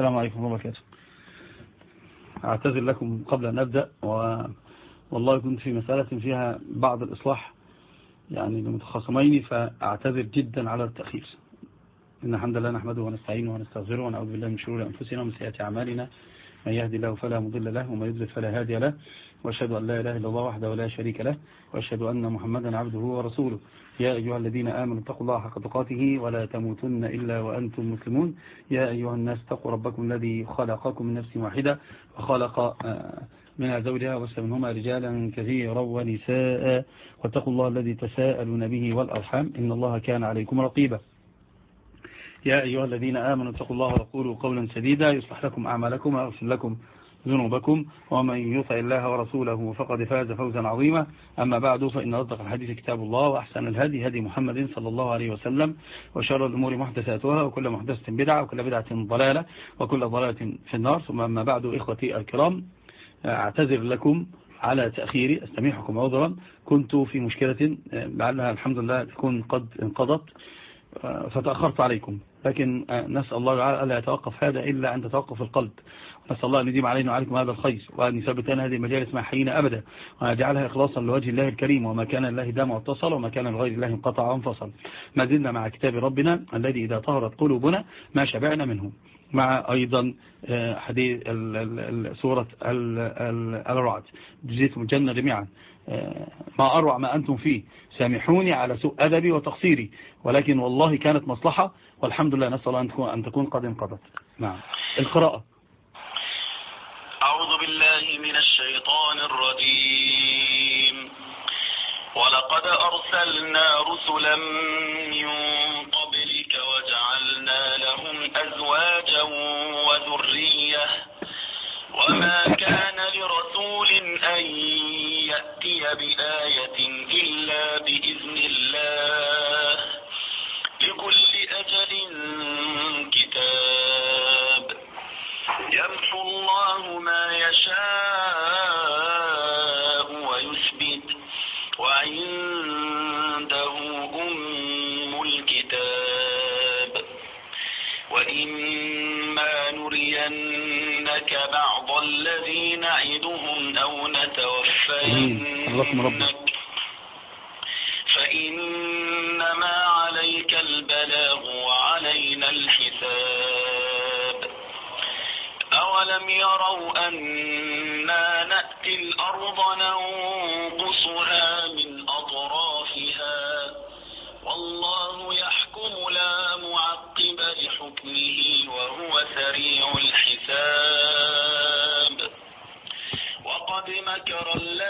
السلام عليكم ورحمة الله وبركاته. أعتذر لكم قبل أن أبدأ و... والله كنت في مسألة فيها بعض الإصلاح يعني لمتخاصمين فأعتذر جدا على التأخير. إن الحمد لله نحمده ونستعينه ونستغفره ونعوذ بالله من شرور أنفسنا ومن سيئات أعمالنا. من يهدي الله فلا مضل له ومن يضلل فلا هادي له. وأشهد أن لا إله إلا الله وحده لا شريك له وأشهد أن محمدا عبده ورسوله. يا أيها الذين آمنوا اتقوا الله حق تقاته ولا تموتن إلا وأنتم مسلمون. يا أيها الناس اتقوا ربكم الذي خلقكم من نفس واحدة وخلق منها زوجها وسلم منهما رجالا كثيرا ونساء. واتقوا الله الذي تساءلون به والأرحام. إن الله كان عليكم رقيبا. يا أيها الذين آمنوا اتقوا الله وقولوا قولا سديدا. يصلح لكم أعمالكم ويغفر لكم ذنوبكم ومن يطع الله ورسوله فقد فاز فوزا عظيما. أما بعد فإن أصدق الحديث كتاب الله وأحسن الهدي هدي محمد صلى الله عليه وسلم وشر الأمور محدثاتها وكل محدثة بدعة وكل بدعة ضلالة وكل ضلالة في النار. ثم أما بعد إخوتي الكرام أعتذر لكم على تأخيري أستميحكم عذرا. كنت في مشكلة لعلها الحمد لله تكون قد انقضت. فتأخرت عليكم. لكن نسأل الله تعالى ألا يتوقف هذا إلا عند توقف القلب. نسأل الله أن يديم علينا وعليكم هذا الخير وأن يثبت لنا هذه المجالس مع حينا أبدا. وأن يجعلها إخلاصا لوجه الله الكريم. وما كان الله دام واتصل وما كان لغير الله انقطع وانفصل. ما زلنا مع كتاب ربنا الذي إذا طهرت قلوبنا ما شبعنا منه. مع أيضا حديث سورة الرعد جزيتم الجنة جميعا. ما أروع ما أنتم فيه. سامحوني على سوء أدبي وتقصيري ولكن والله كانت مصلحة والحمد لله نسأل الله أن تكون قد انقضت. نعم. القراءة. أعوذ بالله من الشيطان الرجيم. ولقد أرسلنا رسلا من قبلك وجعلنا لهم أزواجا وذرية. وما كان لرسول أن بآية إلا بإذن الله. لكل أجل كتاب. يمحو الله ما يشاء ويثبت. وعنده أم الكتاب. وإما نرينك بعض الذي نعدهم أو نتوفينك. فإنما عليك البلاغ وعلينا الحساب. أولم يروا أنا نأتي الأرض ننقصها من أطرافها؟ والله يحكم لا معقب لحكمه وهو سريع الحساب. وقد مكر قبلهم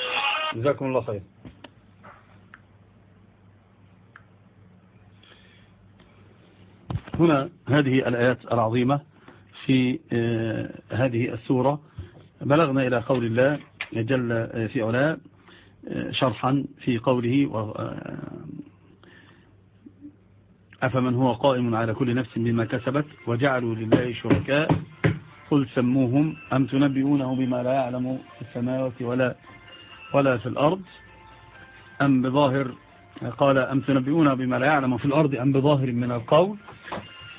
جزاكم الله خير. هنا هذه الآيات العظيمة في هذه السورة. بلغنا إلى قول الله جل في علاء شرحا في قوله أفمن هو قائم على كل نفس بما كسبت وجعلوا لله شركاء قل سموهم أم تنبئونه بما لا يعلم في السماوات ولا ولا في الأرض أم بظاهر قال أم تنبئونه بما لا يعلم في الأرض أم بظاهر من القول؟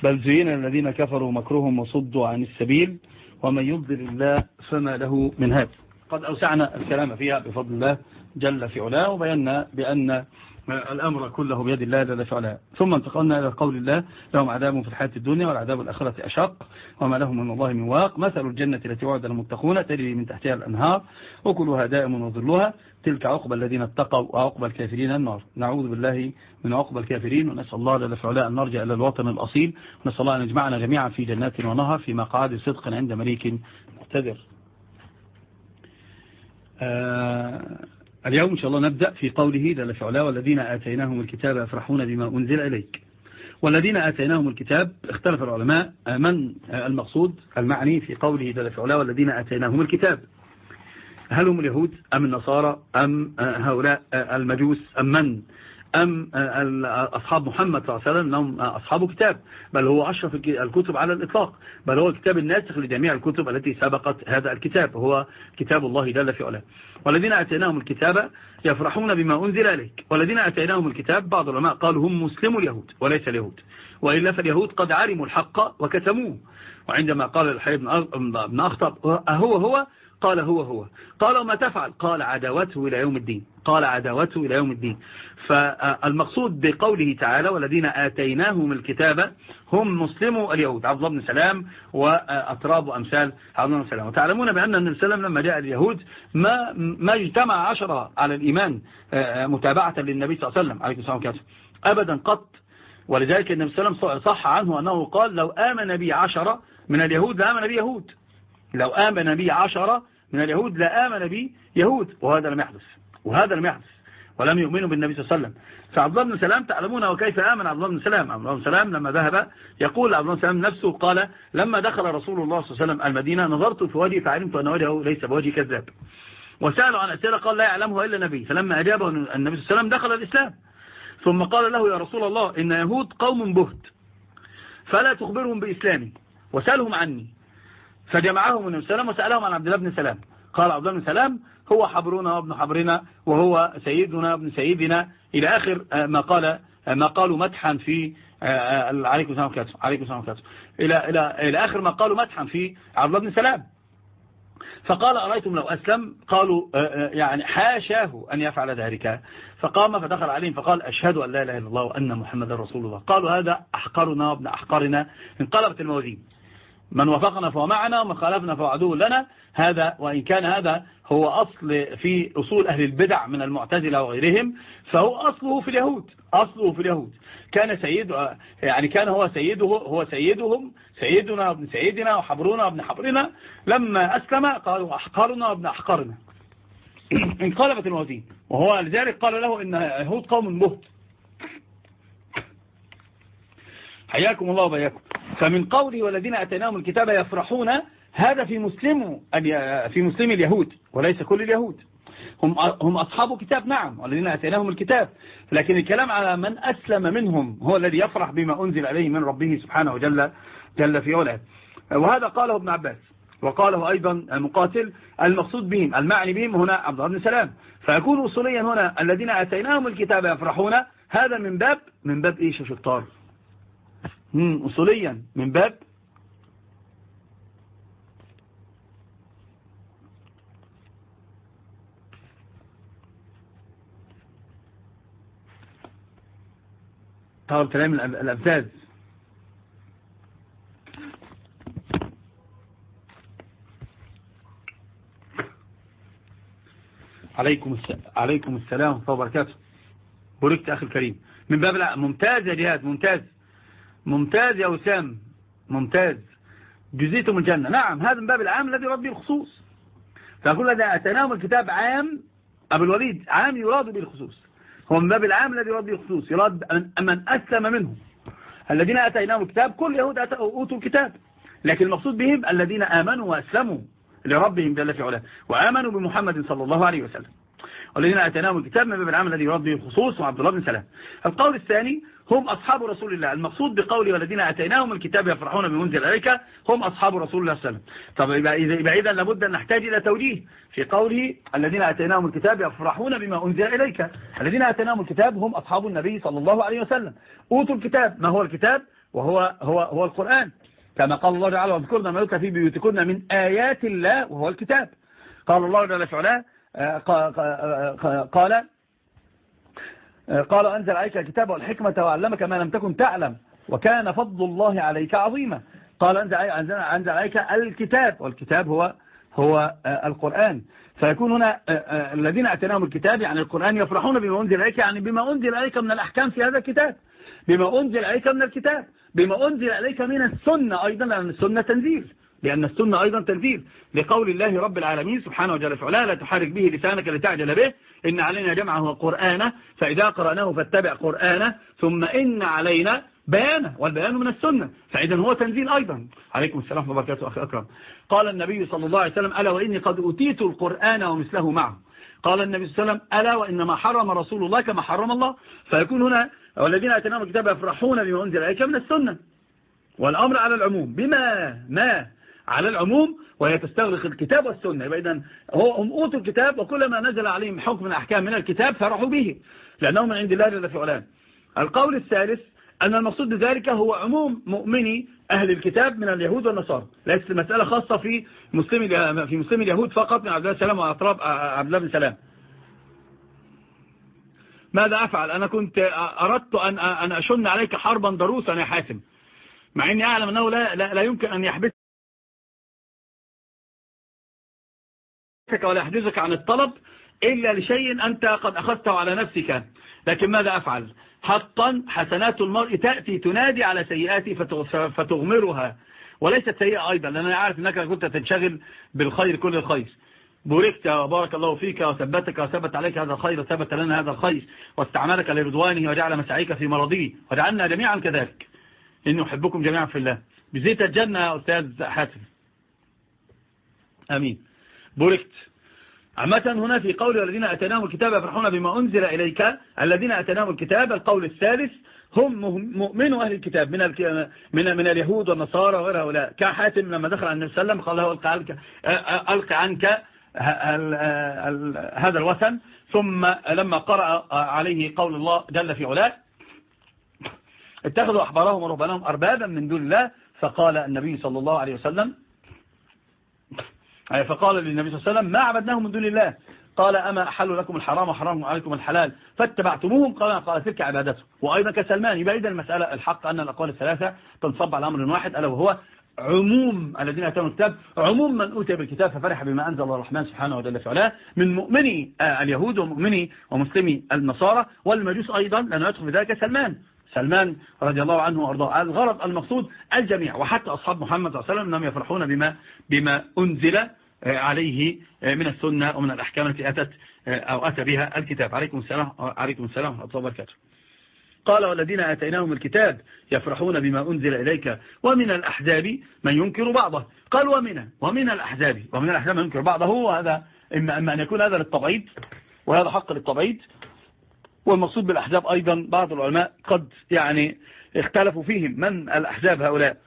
بل زين الذين كفروا مكرهم وصدوا عن السبيل ومن يضلل الله فما له من هاد. قد أوسعنا الكلام فيها بفضل الله جل في علاه وبينا بأن الأمر كله بيد الله جل في علاه ثم انتقلنا إلى قول الله لهم عذاب في الحياة الدنيا والعذاب الآخرة أشق وما لهم من الله من واق. مثل الجنة التي وعد المتقون تجري من تحتها الأنهار وكلها دائم وظلها. تلك عقبى الذين اتقوا وعقبى الكافرين النار. نعوذ بالله من عقبى الكافرين ونسأل الله جل في علاه أن نرجع إلى الوطن الأصيل. ونسأل الله أن يجمعنا جميعا في جنات ونهر في مقعد صدق عند مليك مقتدر. آه اليوم إن شاء الله نبدأ في قوله جل في علاه والذين آتيناهم الكتاب يفرحون بما أنزل إليك. والذين آتيناهم الكتاب اختلف العلماء من المقصود؟ المعني في قوله جل في علاه والذين آتيناهم الكتاب. هل هم اليهود أم النصارى أم هؤلاء المجوس أم من؟ أم أصحاب محمد صلى الله عليه وسلم أنهم أصحاب كتاب. بل هو أشرف الكتب على الإطلاق. بل هو الكتاب الناسخ لجميع الكتب التي سبقت هذا الكتاب هو كتاب الله جل في علاه. والذين أتيناهم الكتاب يفرحون بما أنزل إليك. والذين أتيناهم الكتاب بعض العلماء قالوا هم مسلموا اليهود وليس اليهود. وإلا فاليهود قد علموا الحق وكتموه. وعندما قال الحي بن أخطب هو هو قال هو هو. قال وما تفعل. قال عداوته إلى يوم الدين. قال عداوته إلى يوم الدين. فالمقصود بقوله تعالى والذين آتيناهم الكتاب هم مسلموا اليهود عبد الله بن سلام وأطراب أمثال عبد الله بن سلام. وتعلمون بأن النبي وسلم لما جاء اليهود ما ما اجتمع عشرة على الإيمان متابعة للنبي صلى الله عليه وسلم. عليه أبدا قط. ولذلك النبي صلى الله عليه وسلم صح عنه أنه قال لو آمن بي عشرة من اليهود لآمن بي يهود لو آمن بي عشرة من اليهود لآمن بي يهود وهذا لم يحدث وهذا لم يحدث ولم يؤمنوا بالنبي صلى الله عليه وسلم. فعبد الله بن سلام تعلمون وكيف آمن عبد الله بن سلام؟ عبد الله بن سلام لما ذهب يقول عبد الله بن سلام نفسه قال لما دخل رسول الله صلى الله عليه وسلم المدينة نظرت في وجهه فعلمت أن وجهه ليس بوجه كذاب. وسألوا عن أسئلة قال لا يعلمها إلا النبي. فلما أجابه النبي صلى الله عليه وسلم دخل الإسلام. ثم قال له يا رسول الله إن يهود قوم بهت فلا تخبرهم بإسلامي وسألهم عني. فجمعهم عليه وسلم وسألهم عن عبد الله بن سلام. قال عبد الله بن سلام هو حبرنا وابن حبرنا وهو سيدنا وابن سيدنا. إلى آخر ما قال ما قالوا مدحا في عليكم السلام عليكم عليكم السلام عليكم إلى إلى إلى آخر ما قالوا مدحا في عبد الله بن سلام. فقال أرأيتم لو أسلم؟ قالوا يعني حاشاه أن يفعل ذلك. فقام فدخل عليهم فقال أشهد أن لا إله إلا الله وأن محمد رسول الله. قالوا هذا أحقرنا وابن أحقرنا انقلبت الموازين. من وفقنا فهو معنا ومن خالفنا فهو عدو لنا. هذا وإن كان هذا هو أصل في أصول أهل البدع من المعتزلة وغيرهم فهو أصله في اليهود أصله في اليهود. كان سيد يعني كان هو سيده هو سيدهم سيدنا وابن سيدنا وحبرنا وابن حبرنا. لما أسلم قالوا أحقرنا وابن أحقرنا. انقلبت الموازين وهو لذلك قال له إن يهود قوم مهت حياكم الله وبياكم. فمن قوله والذين أتيناهم الكتاب يفرحون هذا في مسلم في مسلم اليهود وليس كل اليهود. هم هم أصحاب كتاب نعم والذين أتيناهم الكتاب. لكن الكلام على من أسلم منهم هو الذي يفرح بما أنزل عليه من ربه سبحانه جل, جل في علاه. وهذا قاله ابن عباس وقاله أيضا مقاتل المقصود بهم المعني بهم هنا عبد الله بن سلام. فيكون أصوليا هنا الذين أتيناهم الكتاب يفرحون هذا من باب من باب إيش يا شطار؟ أصوليا. من باب؟ طلب كلام الأبزاز. عليكم السلام عليكم السلام ورحمة الله وبركاته. بوركت أخي الكريم. من باب لا ممتاز يا جهاد ممتاز. ممتاز يا وسام ممتاز. جزيتم الجنة. نعم هذا من باب العام الذي يراد به الخصوص. فأقول لنا أتناهم الكتاب عام أبو الوليد عام يراد به الخصوص. هو من باب العام الذي يراد به الخصوص. يراد من أسلم منهم. الذين أتيناهم الكتاب كل يهود أوتوا الكتاب. لكن المقصود بهم الذين آمنوا وأسلموا لربهم جل في علاه وآمنوا بمحمد صلى الله عليه وسلم. والذين أتيناهم الكتاب من باب العام الذي يراد به الخصوص وعبد الله بن سلام. القول الثاني هم أصحاب رسول الله. المقصود بقوله والذين أتيناهم الكتاب يفرحون بمنزل عليك هم أصحاب رسول الله صلى الله عليه وسلم. طب يبقى إذا لابد أن نحتاج إلى توجيه في قوله الذين أتيناهم الكتاب يفرحون بما أنزل إليك. الذين أتيناهم الكتاب هم أصحاب النبي صلى الله عليه وسلم. أوتوا الكتاب. ما هو الكتاب؟ وهو هو هو القرآن. كما قال الله تعالى واذكرنا ما يتلى في بيوتكن من آيات الله وهو الكتاب. قال الله جل وعلا قال قال أنزل عليك الكتاب والحكمة وعلمك ما لم تكن تعلم وكان فضل الله عليك عظيما. قال أنزل, عليك الكتاب والكتاب هو هو القرآن. فيكون هنا الذين أتناهم الكتاب يعني القرآن يفرحون بما أنزل عليك يعني بما أنزل عليك من الأحكام في هذا الكتاب. بما أنزل عليك من الكتاب. بما أنزل عليك من السنة أيضا لأن السنة تنزيل. لأن السنة أيضا تنزيل. لقول الله رب العالمين سبحانه وجل فعلا لا تحرك به لسانك لتعجل به. إن علينا جمعه وقرآنه فإذا قرأناه فاتبع قرآنه ثم إن علينا بيانا والبيان من السنة. فإذا هو تنزيل أيضا. عليكم السلام وبركاته أخي أكرم. قال النبي صلى الله عليه وسلم ألا وإني قد أتيت القرآن ومثله معه. قال النبي صلى الله عليه وسلم ألا وإنما حرم رسول الله كما حرم الله. فيكون هنا والذين أتناهم الكتاب يفرحون بما أنزل إليك من السنة والأمر على العموم. بما؟ ما؟ على العموم وهي تستغرق الكتاب والسنة. إذن هو هم أوتوا الكتاب وكلما نزل عليهم حكم من من الكتاب فرحوا به لأنه من عند الله جل في علام القول الثالث أن المقصود بذلك هو عموم مؤمني أهل الكتاب من اليهود والنصارى. ليست المسألة خاصة في مسلم في مسلم اليهود فقط من عبد الله السلام وأطراب عبد الله بن سلام. ماذا أفعل؟ أنا كنت أردت أن أن أشن عليك حربا ضروسا يا حاتم مع إني أعلم أنه لا, لا, لا يمكن أن يحبسك ولا يحجزك عن الطلب إلا لشيء أنت قد أخذته على نفسك. لكن ماذا أفعل؟ حقا حسنات المرء تأتي تنادي على سيئاته فتغمرها. وليست سيئة أيضا لأن أنا عارف أنك كنت تنشغل بالخير كل الخير. بوركت وبارك الله فيك وثبتك وثبت عليك هذا الخير وثبت لنا هذا الخير. واستعملك لرضوانه وجعل مسعيك في مرضيه وجعلنا جميعا كذلك. إني أحبكم جميعا في الله. بزيت الجنة يا أستاذ حاتم. أمين. بوركت. عامة هنا في قول الذين أتناهم الكتاب يفرحون بما أنزل إليك الذين أتناهم الكتاب القول الثالث هم مؤمنوا أهل الكتاب من من من اليهود والنصارى وغير هؤلاء. كحاتم لما دخل على النبي صلى الله عليه وسلم قال له ألقى عنك, ألقى عنك هذا الوثن. ثم لما قرأ عليه قول الله جل في علاه اتخذوا أحبارهم ورهبانهم أربابا من دون الله فقال النبي صلى الله عليه وسلم فقال للنبي صلى الله عليه وسلم ما عبدناهم من دون الله. قال أما أحل لكم الحرام وحرام عليكم الحلال فاتبعتموهم. قال قال تلك عبادته وأيضا كسلمان يبقى إذا المسألة الحق أن الأقوال الثلاثة تنصب على أمر واحد ألا وهو عموم الذين أتوا الكتاب عموم من أوتي بالكتاب ففرح بما أنزل الرحمن سبحانه وتعالى فعلا من مؤمني اليهود ومؤمني ومسلمي النصارى والمجوس أيضا لأنه يدخل في ذلك سلمان. سلمان رضي الله عنه وأرضاه. الغرض المقصود الجميع وحتى أصحاب محمد صلى الله عليه وسلم أنهم يفرحون بما, بما أنزل عليه من السنة ومن الأحكام التي أتت أو أتى بها الكتاب. عليكم السلام عليكم السلام ورحمة الله وبركاته. قال والذين آتيناهم الكتاب يفرحون بما أنزل إليك ومن الأحزاب من ينكر بعضه. قال ومن ومن الأحزاب ومن الأحزاب من ينكر بعضه وهذا إما, إما أن يكون هذا للتبعيد وهذا حق للتبعيد والمقصود بالأحزاب أيضا بعض العلماء قد يعني اختلفوا فيهم. من الأحزاب هؤلاء؟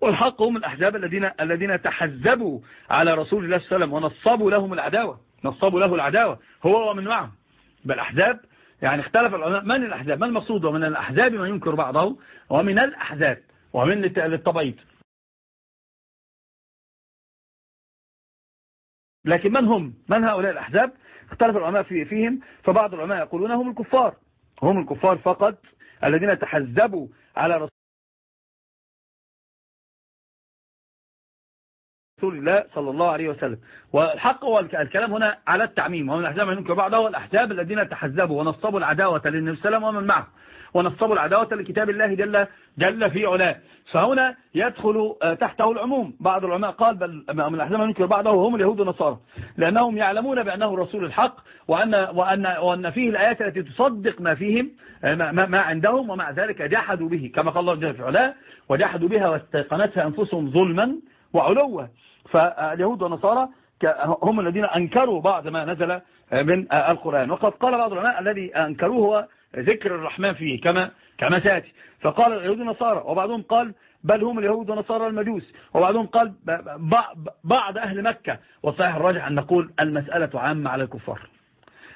والحق هم الأحزاب الذين الذين تحزبوا على رسول الله صلى الله عليه وسلم ونصبوا لهم العداوة. نصبوا له العداوة. هو ومن معه بالأحزاب يعني اختلف العلماء. من الأحزاب؟ ما المقصود؟ ومن الأحزاب من ينكر بعضه. ومن الأحزاب. ومن للتبعيد لكن من هم؟ من هؤلاء الأحزاب؟ اختلف العلماء فيهم فبعض العلماء يقولون هم الكفار. هم الكفار فقط الذين تحزبوا على رسول رسول الله صلى الله عليه وسلم. والحق هو الكلام هنا على التعميم ومن الأحزاب من ينكر بعضه والأحزاب الذين تحزبوا ونصبوا العداوة للنبي صلى الله عليه وسلم ومن معه ونصبوا العداوة لكتاب الله جل, جل في علاه. فهنا يدخل تحته العموم. بعض العلماء قال بل من الأحزاب من ينكر بعضه وهم اليهود والنصارى لأنهم يعلمون بأنه رسول الحق وأن, وأن, وأن فيه الآيات التي تصدق ما فيهم ما, ما عندهم ومع ذلك جحدوا به كما قال الله جل في علاه وجحدوا بها واستيقنتها أنفسهم ظلما وعلوا. فاليهود والنصارى هم الذين أنكروا بعض ما نزل من القرآن. وقد قال بعض العلماء الذي أنكروه هو ذكر الرحمن فيه كما كما ساتي فقال اليهود والنصارى وبعضهم قال بل هم اليهود والنصارى المجوس. وبعضهم قال بعض أهل مكة. وصحيح الراجح أن نقول المسألة عامة على الكفار.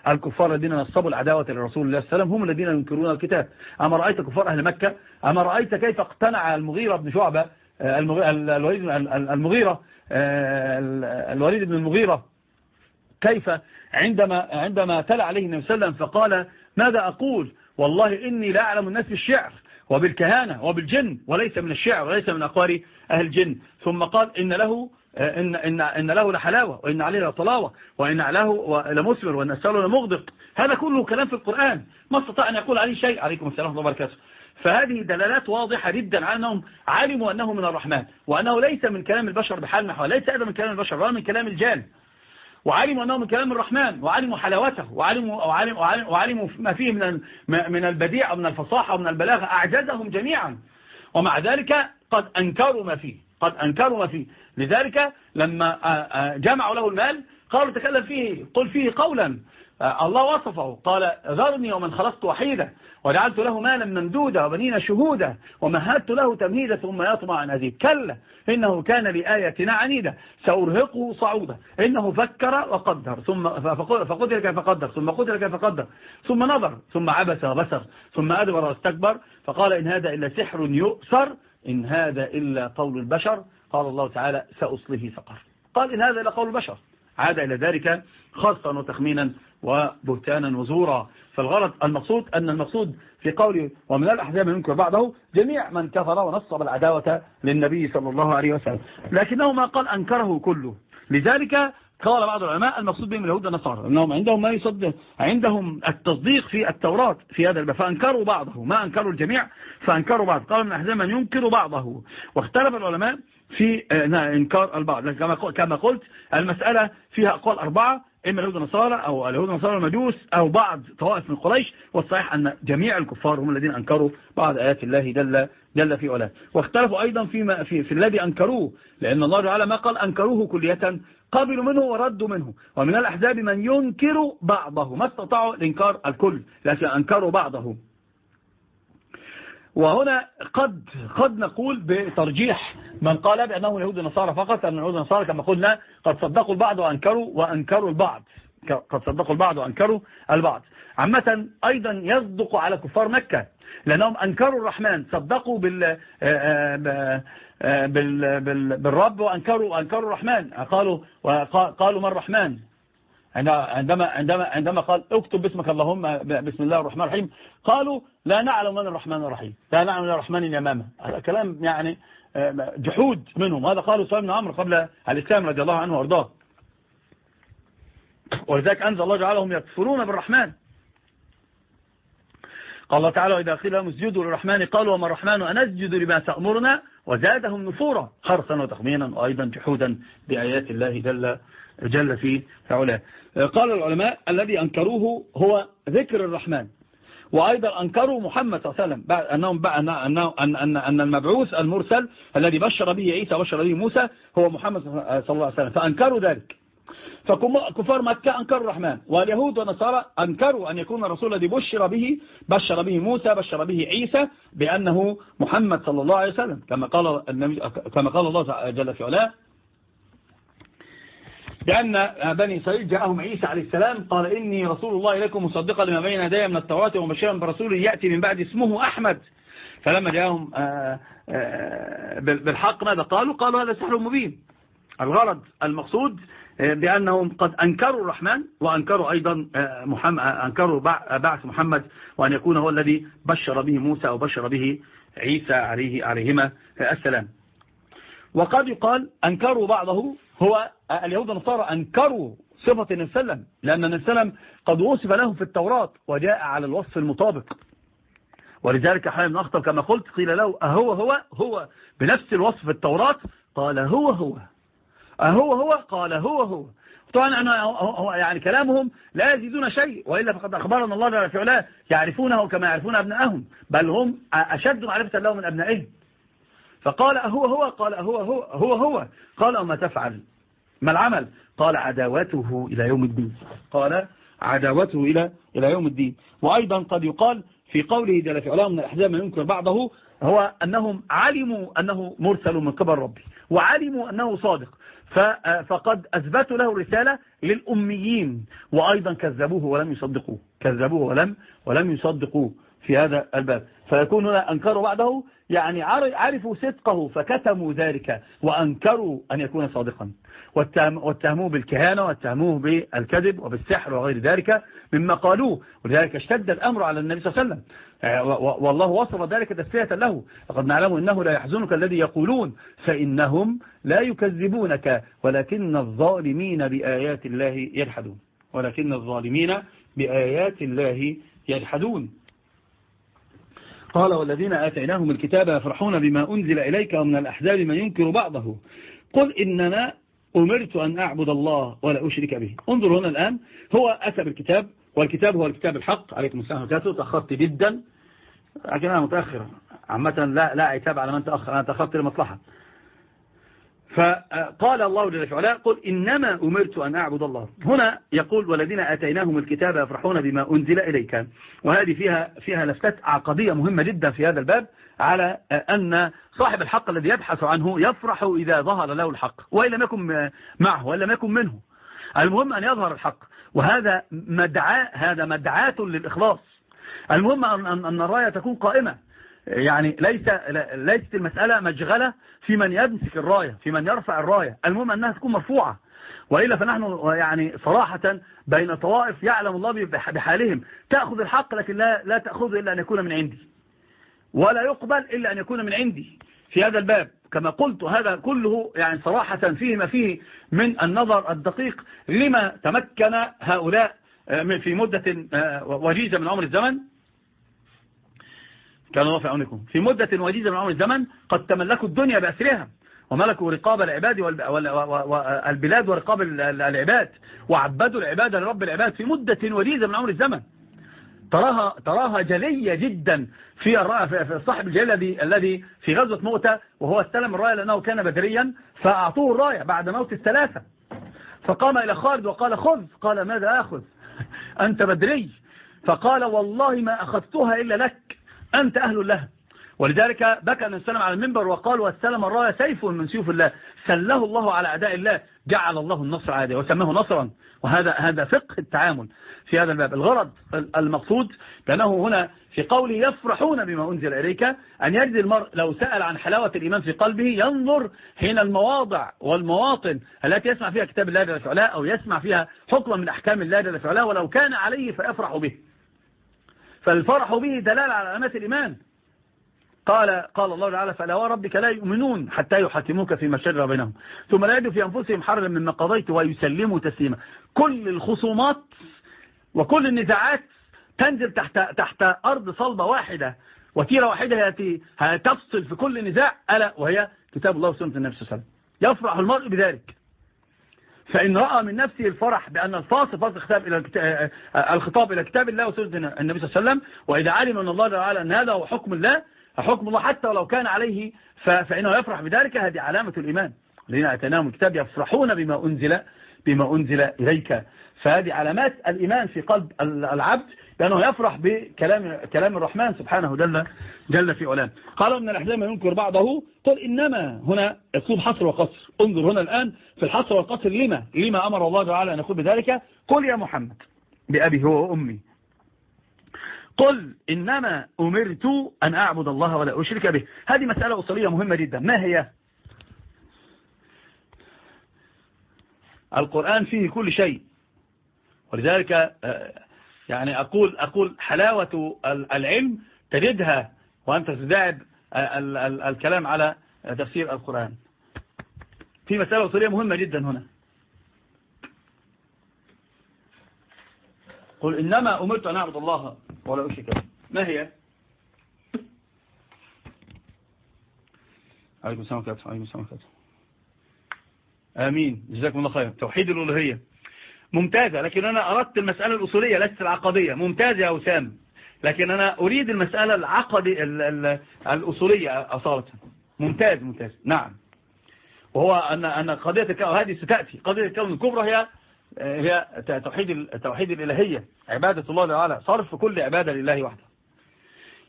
الكفار الذين نصبوا العداوة لرسول الله وسلم هم الذين ينكرون الكتاب. أما رأيت كفار أهل مكة؟ أما رأيت كيف اقتنع المغيرة بن شعبة الوليد المغيرة الوليد بن المغيرة. كيف؟ عندما عندما تلا عليه النبي صلى الله عليه وسلم فقال ماذا أقول؟ والله إني لا أعلم الناس بالشعر وبالكهانة وبالجن وليس من الشعر وليس من أقوال أهل الجن. ثم قال إن له إن, إن, إن له لحلاوة وإن عليه لطلاوة وإن له لمثمر وإن أسأله لمغدق. هذا كله كلام في القرآن. ما استطاع أن يقول عليه شيء. عليكم السلام ورحمة الله وبركاته. فهذه دلالات واضحة جدا على أنهم علموا أنه من الرحمن وأنه ليس من كلام البشر بحال محوى ليس هذا من كلام البشر ولا من كلام الجان. وعلموا أنه من كلام الرحمن وعلموا حلاوته وعلموا, وعلموا, وعلموا, وعلموا ما فيه من من البديع ومن الفصاحة ومن البلاغة أعجزهم جميعا. ومع ذلك قد أنكروا ما فيه قد أنكروا ما فيه. لذلك لما جمعوا له المال قالوا تكلم فيه قل فيه قولا. الله وصفه. قال ذرني ومن خلصت وحيدا وجعلت له مالا ممدودا وبنين شهودا ومهدت له تمهيدا ثم يطمع أن أزيد. كلا إنه كان لآياتنا عنيدا سأرهقه صعودا. إنه فكر وقدر ثم فقدر كيف قدر ثم قدر كيف قدر ثم نظر ثم عبس وبسر ثم أدبر واستكبر. فقال إن هذا إلا سحر يؤثر إن هذا إلا قول البشر. قال الله تعالى سأصله سقر. قال إن هذا إلا قول البشر. عاد إلى ذلك خاصا وتخمينا وبهتانا وزورا. فالغرض المقصود أن المقصود في قوله ومن الأحزاب ينكر بعضه جميع من كفر ونصب العداوة للنبي صلى الله عليه وسلم. لكنه ما قال أنكره كله. لذلك قال بعض العلماء المقصود بهم اليهود والنصارى. أنهم عندهم ما يصدق عندهم التصديق في التوراة في هذا الباب. فأنكروا بعضه. ما أنكروا الجميع فأنكروا بعض. قال من الاحزاب من ينكر بعضه. واختلف العلماء في إنكار البعض. كما قلت المسألة فيها اقوال أربعة إما اليهود النصارى أو اليهود النصارى المجوس أو بعض طوائف من قريش والصحيح أن جميع الكفار هم الذين أنكروا بعض آيات الله جل, جل في علاه. واختلفوا أيضا فيما في, في الذي أنكروه لأن الله تعالى ما قال أنكروه كلية قبلوا منه وردوا منه. ومن الأحزاب من ينكر بعضه ما استطاعوا الإنكار الكل لكن أنكروا بعضه. وهنا قد قد نقول بترجيح من قال بأنه اليهود النصارى فقط أن اليهود النصارى كما قلنا قد صدقوا البعض وأنكروا وأنكروا البعض. قد صدقوا البعض وأنكروا البعض. عامة أيضا يصدق على كفار مكة لأنهم أنكروا الرحمن صدقوا بال بال بال بالرب وأنكروا أنكروا الرحمن. قالوا قالوا ما الرحمن؟ عندما عندما عندما قال اكتب باسمك اللهم بسم الله الرحمن الرحيم قالوا لا نعلم من الرحمن الرحيم لا نعلم من الرحمن اليمامة. هذا كلام يعني جحود منهم. هذا قالوا سؤال بن عمرو قبل الإسلام رضي الله عنه وأرضاه. ولذلك أنزل الله جعلهم يكفرون بالرحمن. قال الله تعالى وإذا قيل لهم اسجدوا للرحمن قالوا وما الرحمن أنسجد لما تأمرنا؟ وزادهم نفورا حرصا وتخمينا وأيضا جحودا بآيات الله جل جل في علاه قال العلماء الذي أنكروه هو ذكر الرحمن. وأيضا أنكروا محمد صلى الله عليه وسلم أنهم أن, أن, أن, أن المبعوث المرسل الذي بشر به عيسى وبشر به موسى هو محمد صلى الله عليه وسلم. فأنكروا ذلك. فكفار مكة أنكروا الرحمن واليهود والنصارى أنكروا أن يكون الرسول الذي بشر به بشر به موسى بشر به عيسى بأنه محمد صلى الله عليه وسلم. كما قال النبي كما قال الله جل في علاه بأن بني إسرائيل جاءهم عيسى عليه السلام قال إني رسول الله إليكم مصدقا لما بين يدي من التوراة ومبشرا برسول يأتي من بعد اسمه أحمد. فلما جاءهم بالحق ماذا قالوا؟ قالوا هذا سحر مبين. الغرض المقصود بأنهم قد أنكروا الرحمن وأنكروا أيضا محمد أنكروا بعث محمد وأن يكون هو الذي بشر به موسى أو بشر به عيسى عليه عليهما السلام. وقد يقال أنكروا بعضه هو اليهود النصارى أنكروا صفة النبي صلى الله عليه وسلم لأن النبي صلى الله عليه وسلم قد وصف لهم في التوراة وجاء على الوصف المطابق. ولذلك حال بن أخطب كما قلت قيل له أهو هو هو بنفس الوصف في التوراة؟ قال هو هو. أهو هو؟ قال هو هو. طبعا يعني كلامهم لا يزيدون شيء وإلا فقد أخبرنا الله جل وعلا يعرفونه كما يعرفون أبنائهم بل هم أشد معرفة له من أبنائهم. فقال أهو هو قال أهو هو هو هو قال وما تفعل ما العمل قال عداوته إلى يوم الدين قال عداوته إلى إلى يوم الدين وأيضا قد يقال في قوله جل في علاه من الأحزاب من ينكر بعضه هو أنهم علموا أنه مرسل من قبل ربي وعلموا أنه صادق فقد أثبتوا له رسالة للأميين وأيضا كذبوه ولم يصدقوه كذبوه ولم ولم يصدقوه في هذا الباب. فيكون هنا أنكروا بعده يعني عرفوا صدقه فكتموا ذلك وأنكروا أن يكون صادقا. واتهموه بالكهانة واتهموه بالكذب وبالسحر وغير ذلك مما قالوه. ولذلك اشتد الأمر على النبي صلى الله عليه وسلم. والله وصف ذلك تسلية له. لقد نعلم إنه لا يحزنك الذي يقولون فإنهم لا يكذبونك ولكن الظالمين بآيات الله يجحدون. ولكن الظالمين بآيات الله يجحدون. قال والذين آتيناهم الكتاب يفرحون بما أنزل إليك ومن الأحزاب من ينكر بعضه. قل إنما أمرت أن أعبد الله ولا أشرك به. انظر هنا الآن هو أتى بالكتاب والكتاب هو الكتاب الحق. عليكم السلام وبركاته تأخرت جدا. لكن أنا متأخر عامة لا لا عتاب على من تأخر أنا تأخرت لمصلحة. فقال الله جل وعلا قل إنما أمرت أن أعبد الله. هنا يقول والذين أتيناهم الكتاب يفرحون بما أنزل إليك. وهذه فيها فيها لفتات عقدية مهمة جدا في هذا الباب على أن صاحب الحق الذي يبحث عنه يفرح إذا ظهر له الحق وإن لم يكن معه وإن لم يكن منه. المهم أن يظهر الحق وهذا مدعاء هذا مدعاة للإخلاص. المهم أن الراية تكون قائمة. يعني ليس ليست المسألة مشغلة في من يمسك الراية في من يرفع الراية. المهم أنها تكون مرفوعة. وإلا فنحن يعني صراحة بين طوائف يعلم الله بحالهم. تأخذ الحق لكن لا, لا تأخذه إلا أن يكون من عندي. ولا يقبل إلا أن يكون من عندي. في هذا الباب كما قلت هذا كله يعني صراحة فيه ما فيه من النظر الدقيق لما تمكن هؤلاء في مدة وجيزة من عمر الزمن. كان الله في عونكم. في مدة وجيزة من عمر الزمن قد تملكوا الدنيا بأسرها وملكوا رقاب العباد والبلاد ورقاب العباد وعبدوا العباد لرب العباد في مدة وجيزة من عمر الزمن. تراها تراها جلية جدا في صاحب الجليل الذي الذي في غزوة مؤتة وهو استلم الراية لأنه كان بدريا فأعطوه الراية بعد موت الثلاثة. فقام إلى خالد وقال خذ. قال ماذا أخذ؟ أنت بدري. فقال والله ما أخذتها إلا لك. أنت أهل لها ولذلك بكى النبي صلى على المنبر وقال واستلم الراية سيف من سيوف الله. سله الله على أعداء الله. جعل الله النصر عادي وسماه نصرا. وهذا هذا فقه التعامل في هذا الباب. الغرض المقصود بأنه هنا في قوله يفرحون بما أنزل إليك أن يجد المرء لو سأل عن حلاوة الإيمان في قلبه ينظر حين المواضع والمواطن التي يسمع فيها كتاب الله جل وعلا أو يسمع فيها حكما من أحكام الله جل وعلا ولو كان عليه فيفرح به. فالفرح به دلالة على علامات الإيمان. قال قال الله تعالى فلا وربك لا يؤمنون حتى يحكموك فيما شجر بينهم. ثم لا يجدوا في أنفسهم حرجا مما قضيت ويسلموا تسليما. كل الخصومات وكل النزاعات تنزل تحت تحت أرض صلبة واحدة. وتيرة واحدة التي تفصل في كل نزاع. ألا وهي كتاب الله وسنة النبي صلى الله عليه وسلم. يفرح المرء بذلك. فإن رأى من نفسه الفرح بأن الفاصل فاصل الخطاب إلى الخطاب إلى كتاب الله وسنة النبي صلى الله عليه وسلم. وإذا علم أن الله تعالى أن هذا هو حكم الله حكم الله حتى ولو كان عليه فإنه يفرح بذلك. هذه علامة الإيمان. الذين أتناهم الكتاب يفرحون بما أنزل بما أنزل إليك. فهذه علامات الإيمان في قلب العبد. لأنه يفرح بكلام كلام الرحمن سبحانه جل, جل في علام قالوا من الأحزام ينكر بعضه. قل إنما هنا يكون حصر وقصر. انظر هنا الآن في الحصر والقصر لما؟ لما أمر الله تعالى أن يقول بذلك؟ قل يا محمد بأبي هو وأمي. قل إنما أمرت أن أعبد الله ولا أشرك به. هذه مسألة أصلية مهمة جدا. ما هي؟ القرآن فيه كل شيء. ولذلك يعني أقول, أقول حلاوة العلم تجدها وأنت تداعب الكلام على تفسير القرآن. في مسألة أصولية مهمة جدا هنا. قل إنما أمرت أن أعبد الله ولا أشرك به. ما هي؟ عليكم السلام عليكم السلام آمين. جزاكم الله خير توحيد الألوهية. ممتازة لكن أنا أردت المسألة الأصولية ليست العقدية. ممتازة يا أسام لكن أنا أريد المسألة العقدي الأصولية أصالة. ممتاز ممتاز. نعم. وهو أن أن قضية الكون هذه ستأتي. قضية الكون الكبرى هي هي توحيد التوحيد الإلهية. عبادة الله تعالى صرف كل عبادة لله وحده.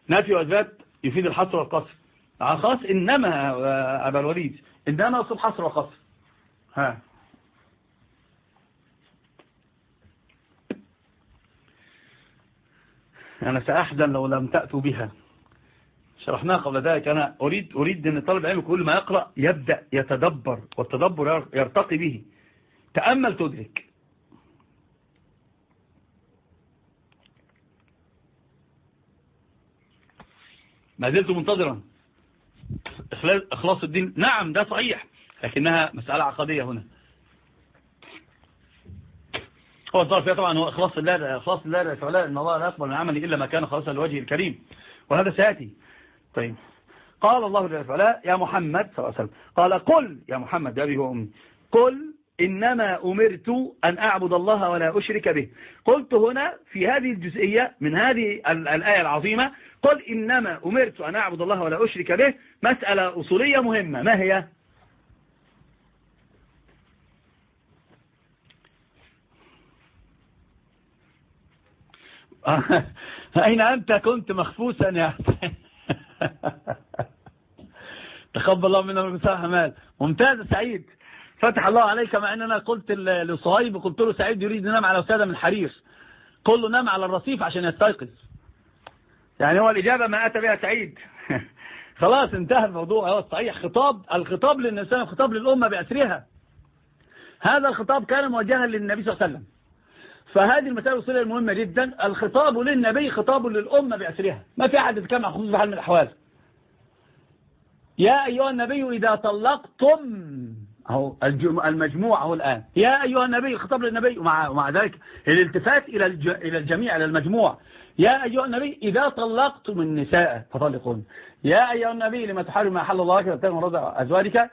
نافي وإثبات يفيد الحصر والقصر. خاص إنما أبا الوليد إنما أصل حصر وقصر. ها. أنا سأحزن لو لم تأتوا بها. شرحناها قبل ذلك. أنا أريد, أريد أن طالب العلم كل ما يقرأ يبدأ يتدبر والتدبر يرتقي به. تأمل تدرك. ما زلت منتظرا. إخلاص الدين. نعم ده صحيح لكنها مسألة عقدية هنا. هو الظاهر فيها طبعا هو إخلاص الله إخلاص الله تعالى إن الله لا يقبل من عمل إلا ما كان خالصا لوجه الكريم. وهذا سيأتي. طيب. قال الله جل وعلا يا محمد صلى الله عليه وسلم. قال قل يا محمد يا أبي وأمي قل إنما أمرت أن أعبد الله ولا أشرك به. قلت هنا في هذه الجزئية من هذه الآية العظيمة قل إنما أمرت أن أعبد الله ولا أشرك به مسألة أصولية مهمة. ما هي؟ أين أنت؟ كنت مخفوسا يا تقبل الله منا المساء حمال ممتاز سعيد. فتح الله عليك مع أن أنا قلت لصهيب قلت له سعيد يريد ينام على وسادة من حرير قل له نام على الرصيف عشان يستيقظ. يعني هو الإجابة ما أتى بها سعيد. خلاص انتهى الموضوع. هو صحيح خطاب الخطاب للنسان خطاب للأمة بأسرها. هذا الخطاب كان موجها للنبي صلى الله عليه وسلم. فهذه المسألة الوصولية المهمة جدا. الخطاب للنبي خطاب للأمة بأسرها. ما في أحد يتكلم عن خصوص بحال من الأحوال. يا أيها النبي إذا طلقتم أهو المجموع أهو الآن. يا أيها النبي الخطاب للنبي ومع, ومع ذلك الالتفات إلى إلى الجميع إلى المجموع. يا أيها النبي إذا طلقتم النساء فطلقون. يا أيها النبي لما تحرم ما حل الله لك وتبتغي مرضى أزواجك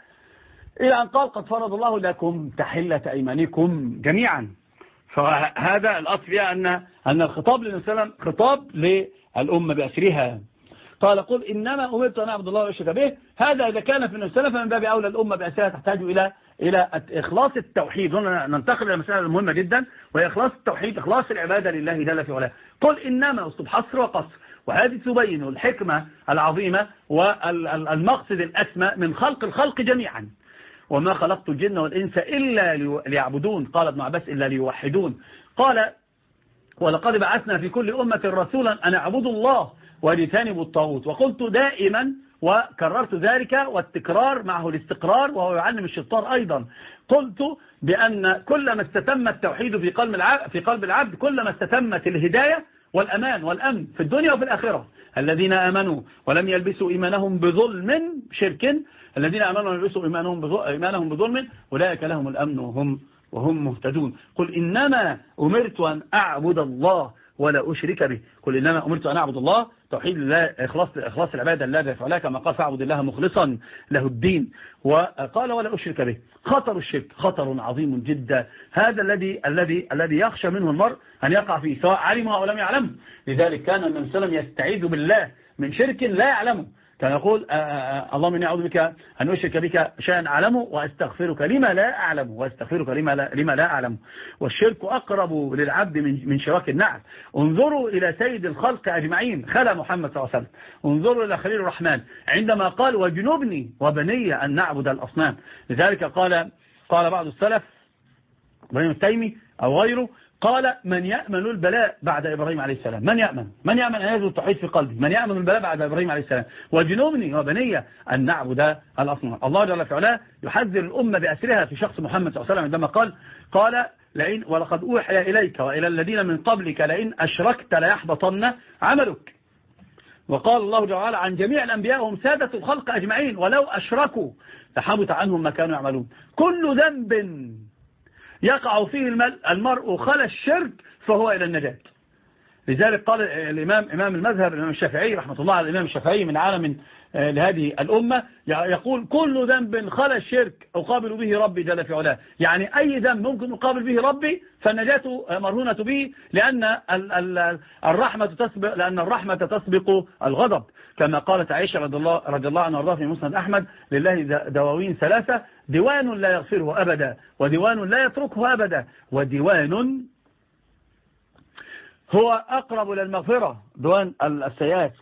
إلى أن قال قد فرض الله لكم تحلة أيمانكم جميعا. فهذا الأصل فيها أن أن الخطاب للنساء خطاب للأمة بأسرها. قال قل إنما أمرت أن أعبد الله وأشرك به. هذا إذا كان في النساء فمن باب أولى الأمة بأسرها تحتاج إلى إلى إخلاص التوحيد. هنا ننتقل إلى مسألة مهمة جدا وهي إخلاص التوحيد إخلاص العبادة لله جل في علاه. قل إنما أسلوب حصر وقصر. وهذه تبين الحكمة العظيمة والمقصد الأسمى من خلق الخلق جميعا. وما خلقت الجن والإنس إلا ليعبدون. قال ابن عباس إلا ليوحدون. قال ولقد بعثنا في كل أمة رسولا أن اعبدوا الله واجتنبوا الطاغوت. وقلت دائما وكررت ذلك والتكرار معه الاستقرار وهو يعلم الشيطان أيضا. قلت بأن كلما استتم التوحيد في قلب العبد, في قلب العبد كلما استتمت الهداية والأمان والأمن في الدنيا وفي الآخرة. الذين آمنوا ولم يلبسوا إيمانهم بظلم شرك الذين آمنوا يلبسوا إيمانهم بظلم أولئك لهم الأمن وهم, وهم مهتدون. قل إنما أمرت أن أعبد الله ولا أشرك به. قل إنما أمرت أن أعبد الله توحيد الله إخلاص, إخلاص العبادة الله يفعلها كما قال فاعبد الله مخلصا له الدين. وقال ولا أشرك به. خطر الشرك خطر عظيم جدا. هذا الذي الذي الذي يخشى منه المرء أن يقع فيه سواء علمه أو لم يعلمه لذلك كان النبي صلى الله عليه وسلم يستعيذ بالله من شرك لا يعلمه. يقول آه، آه، آه، اللهم إني أعوذ بك أن أشرك بك شيئا أعلمه وأستغفرك لما لا أعلم وأستغفرك لما لا, لما لا أعلم. والشرك أقرب للعبد من من شراك النعل. انظروا إلى سيد الخلق أجمعين خلى محمد صلى الله عليه وسلم. انظروا إلى خليل الرحمن. عندما قال وجنوبني وبني أن نعبد الأصنام. لذلك قال قال بعض السلف إبراهيم التيمي أو غيره قال من يأمن البلاء بعد إبراهيم عليه السلام. من يأمن؟ من يأمن أن يزل التوحيد في قلبي من يأمن البلاء بعد إبراهيم عليه السلام؟ وجنوبني وبني أن نعبد الأصنام. الله جل في علاه يحذر الأمة بأسرها في شخص محمد صلى الله عليه وسلم عندما قال قال لئن ولقد أوحي إليك وإلى الذين من قبلك لئن أشركت ليحبطن عملك. وقال الله جل وعلا عن جميع الأنبياء هم سادة الخلق أجمعين ولو أشركوا لحبط عنهم ما كانوا يعملون. كل ذنب يقع فيه المرء خلى الشرك فهو إلى النجاة. لذلك قال الإمام إمام المذهب الإمام الشافعي رحمة الله على الإمام الشافعي من عالم لهذه الأمة. يقول كل ذنب خلى الشرك أقابل به ربي جل في علاه. يعني أي ذنب ممكن أقابل به ربي فالنجاة مرهونة به لأن الرحمة تسبق لأن الرحمة تسبق الغضب. كما قالت عائشة رضي الله, رضي الله عنها وارضاها في مسند أحمد لله دواوين ثلاثة ديوان لا يغفره أبدا وديوان لا يتركه أبدا وديوان هو أقرب للمغفرة. ديوان السيئات.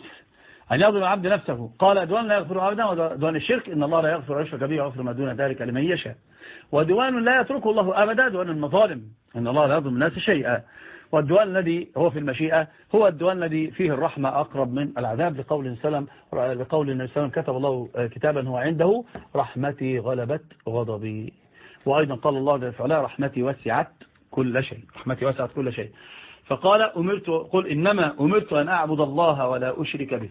أن يظلم العبد نفسه. قال ديوان لا يغفره أبدا وديوان الشرك؟ إن الله لا يغفر ويشرك به ويغفر ما دون ذلك لمن يشاء. وديوان لا يتركه الله أبدا ديوان المظالم إن الله لا يظلم الناس شيئا. والديوان الذي هو في المشيئة هو الديوان الذي فيه الرحمة أقرب من العذاب لقول سلم لقول النبي صلى الله عليه وسلم كتب الله كتابا هو عنده رحمتي غلبت غضبي. وأيضا قال الله جل وعلا رحمتي وسعت كل شيء. رحمتي وسعت كل شيء. فقال أمرت قل إنما أمرت أن أعبد الله ولا أشرك به.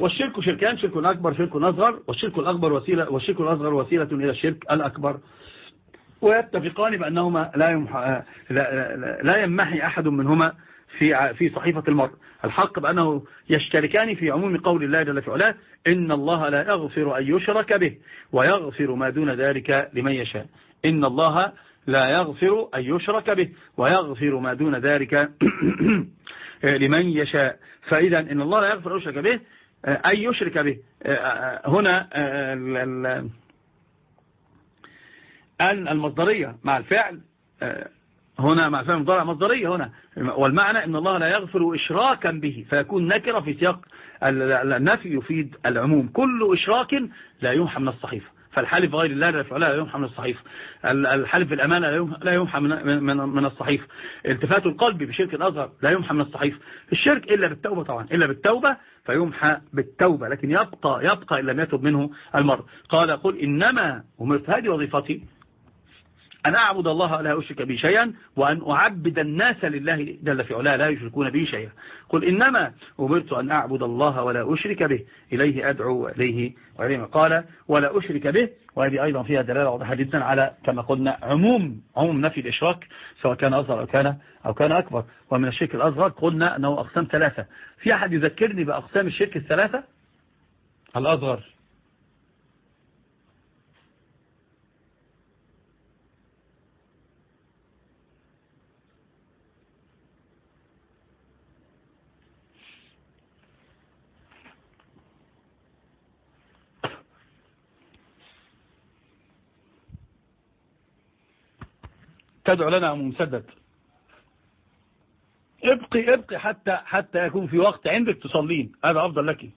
والشرك شركان شرك أكبر شرك أصغر والشرك الأكبر وسيلة والشرك الأصغر وسيلة إلى الشرك الأكبر. ويتفقان بأنهما لا, يمح... لا, لا يمحي أحد منهما في في صحيفة المرء. الحق بأنه يشتركان في عموم قول الله جل في علاه إن الله لا يغفر أن يشرك به ويغفر ما دون ذلك لمن يشاء. إن الله لا يغفر أن يشرك به ويغفر ما دون ذلك لمن يشاء. فإذا إن الله لا يغفر أن يشرك به أن يشرك به هنا أن المصدرية مع الفعل هنا مع فهم ضرع مصدرية هنا. والمعنى إن الله لا يغفر اشراكا به فيكون نكرة في سياق النفي يفيد العموم. كل إشراك لا يمحى من الصحيفة. فالحالف غير الله لا يمحى من الصحيفة الحالف بالأمانة لا يمحى من, الصحيفة التفات القلب بشرك الأصغر لا يمحى من الصحيفة الشرك إلا بالتوبة طبعا إلا بالتوبة فيمحى بالتوبة لكن يبقى يبقى إن لم يتب منه المرء. قال قل إنما أمرت هذه وظيفتي أن أعبد الله لا أشرك به شيئا وأن أعبد الناس لله جل في علاه لا يشركون به شيئا. قل إنما أمرت أن أعبد الله ولا أشرك به. إليه أدعو وإليه وإليه قال ولا أشرك به. وهذه أيضا فيها دلالة واضحة جدا على كما قلنا عموم عموم نفي الإشراك سواء كان أصغر أو كان, أو كان أكبر. ومن الشرك الأصغر قلنا أنه أقسام ثلاثة. في أحد يذكرني بأقسام الشرك الثلاثة؟ الأصغر. تدعو لنا أم مسدد. ابقي ابقي حتى حتى يكون في وقت عندك تصلين. هذا أفضل لك.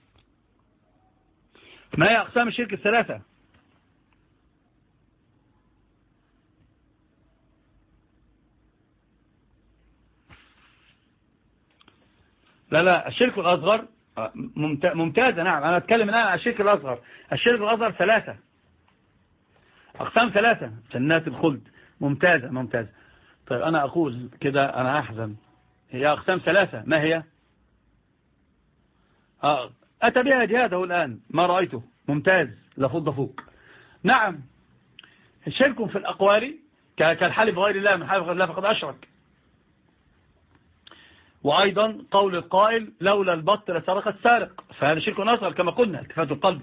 ما هي أقسام الشرك الثلاثة؟ لا لا الشرك الأصغر ممتازة نعم. أنا أتكلم الآن عن الشرك الأصغر. الشرك الأصغر ثلاثة. أقسام ثلاثة. جنات الخلد ممتازة ممتازة. طيب أنا أقول كده أنا أحزن. هي أقسام ثلاثة. ما هي؟ آه أتى بها جهاده الآن. ما رأيته؟ ممتاز. لفض فوق نعم. الشرك في الأقوال كالحلف غير الله من حلف غير الله فقد أشرك. وأيضا قول القائل لولا البط لسرق السارق. فهذا شرك أصغر كما قلنا التفات القلب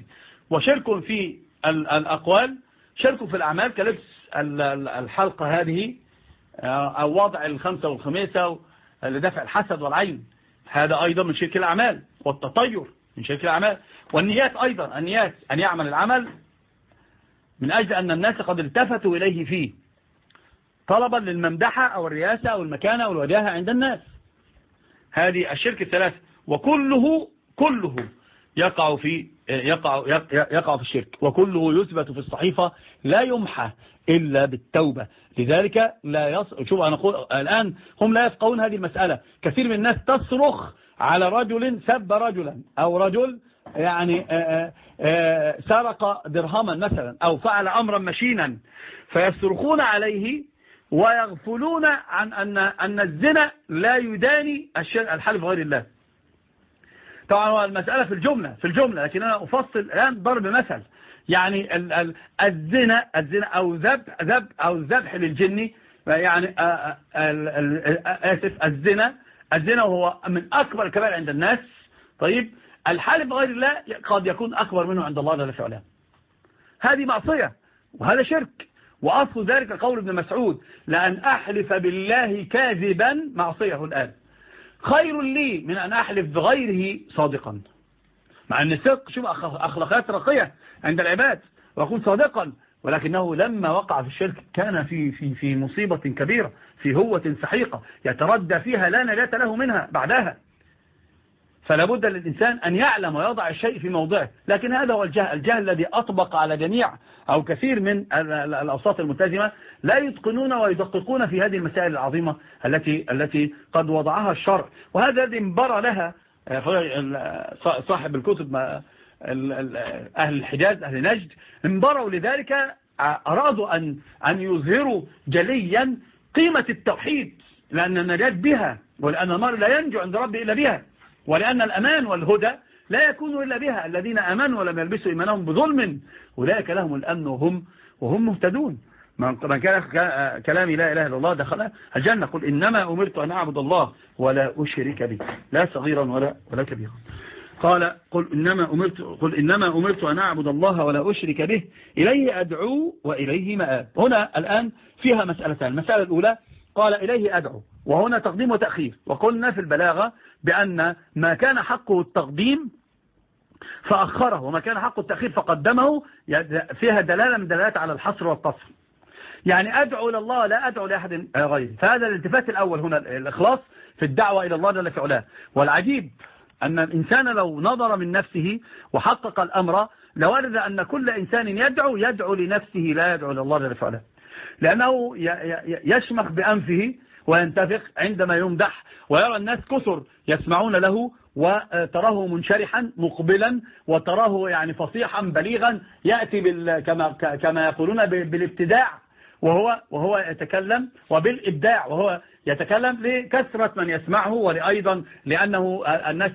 وشرك في الأقوال شرك في الأعمال كلبس. الحلقة هذه أو وضع الخمسة والخميسة لدفع الحسد والعين. هذا أيضا من شرك الأعمال والتطير من شرك الأعمال. والنيات أيضا النيات أن يعمل العمل من أجل أن الناس قد التفتوا إليه فيه. طلبا للممدحة أو الرئاسة أو المكانة أو عند الناس. هذه الشرك الثلاثة وكله كله يقع في يقع يقع في الشرك. وكله يثبت في الصحيفة لا يمحى إلا بالتوبة. لذلك لا يص... شوف أنا أقول الآن هم لا يفقهون هذه المسألة. كثير من الناس تصرخ على رجل سب رجلا أو رجل يعني سرق درهما مثلا أو فعل أمرا مشينا. فيصرخون عليه ويغفلون عن أن, أن الزنا لا يداني الحلف غير الله. طبعا المسألة في الجملة في الجملة لكن أنا أفصل الآن ضرب مثل. يعني الزنا الزنا أو ذبح ذبح أو ذبح للجن يعني آسف الزنا. الزنا هو من أكبر الكبائر عند الناس. طيب الحالف بغير الله قد يكون أكبر منه عند الله جل وعلا. هذه معصية وهذا شرك. وأصل ذلك قول ابن مسعود لأن أحلف بالله كاذبا. معصية الآن. خير لي من أن أحلف بغيره صادقا. مع أن الصدق شوف أخلاقيات رقية عند العباد ويكون صادقا ولكنه لما وقع في الشرك كان في في في مصيبة كبيرة في هوة سحيقة يتردى فيها لا نجاة له منها بعدها. فلا بد للإنسان أن يعلم ويضع الشيء في موضعه. لكن هذا هو الجهل. الجهل الذي أطبق على جميع أو كثير من الأوساط الملتزمة لا يتقنون ويدققون في هذه المسائل العظيمة التي التي قد وضعها الشرع. وهذا الذي انبرى لها صاحب الكتب أهل الحجاز أهل نجد انبروا لذلك أرادوا أن أن يظهروا جليا قيمة التوحيد لأن النجاة بها ولأن المرء لا ينجو عند ربه إلا بها. ولأن الأمان والهدى لا يكون إلا بها. الذين أمنوا ولم يلبسوا إيمانهم بظلم أولئك لهم الأمن وهم, وهم مهتدون. من كان كلامي لا إله إلا الله دخل الجنة. قل إنما أمرت أن أعبد الله ولا أشرك به. لا صغيرا ولا ولا كبيرا. قال قل إنما أمرت قل إنما أمرت أن أعبد الله ولا أشرك به. إليه أدعو وإليه مآب. هنا الآن فيها مسألتان. المسألة الأولى قال إليه أدعو. وهنا تقديم وتأخير. وقلنا في البلاغة بأن ما كان حقه التقديم فأخره وما كان حقه التأخير فقدمه فيها دلالة من دلالات على الحصر والقصر. يعني أدعو إلى الله لا أدعو لأحد غيره فهذا الالتفات الأول هنا الإخلاص في الدعوة إلى الله جل في علاه. والعجيب أن الإنسان لو نظر من نفسه وحقق الأمر لورد أن كل إنسان يدعو يدعو لنفسه لا يدعو الله جل في علاه. لأنه يشمخ بأنفه وينتفخ عندما يمدح ويرى الناس كثر يسمعون له وتراه منشرحا مقبلا وتراه يعني فصيحا بليغا يأتي بال كما, كما يقولون بالابتداع وهو, وهو يتكلم وبالإبداع وهو يتكلم لكثرة من يسمعه ولأيضا لأنه الناس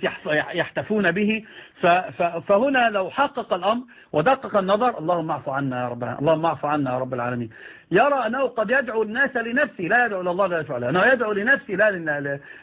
يحتفون به فهنا لو حقق الأمر ودقق النظر اللهم اعفو عنا يا رب اللهم اعفو عنا يا رب العالمين يرى أنه قد يدعو الناس لنفسه لا يدعو الله جل في علاه أنه يدعو لنفسه لا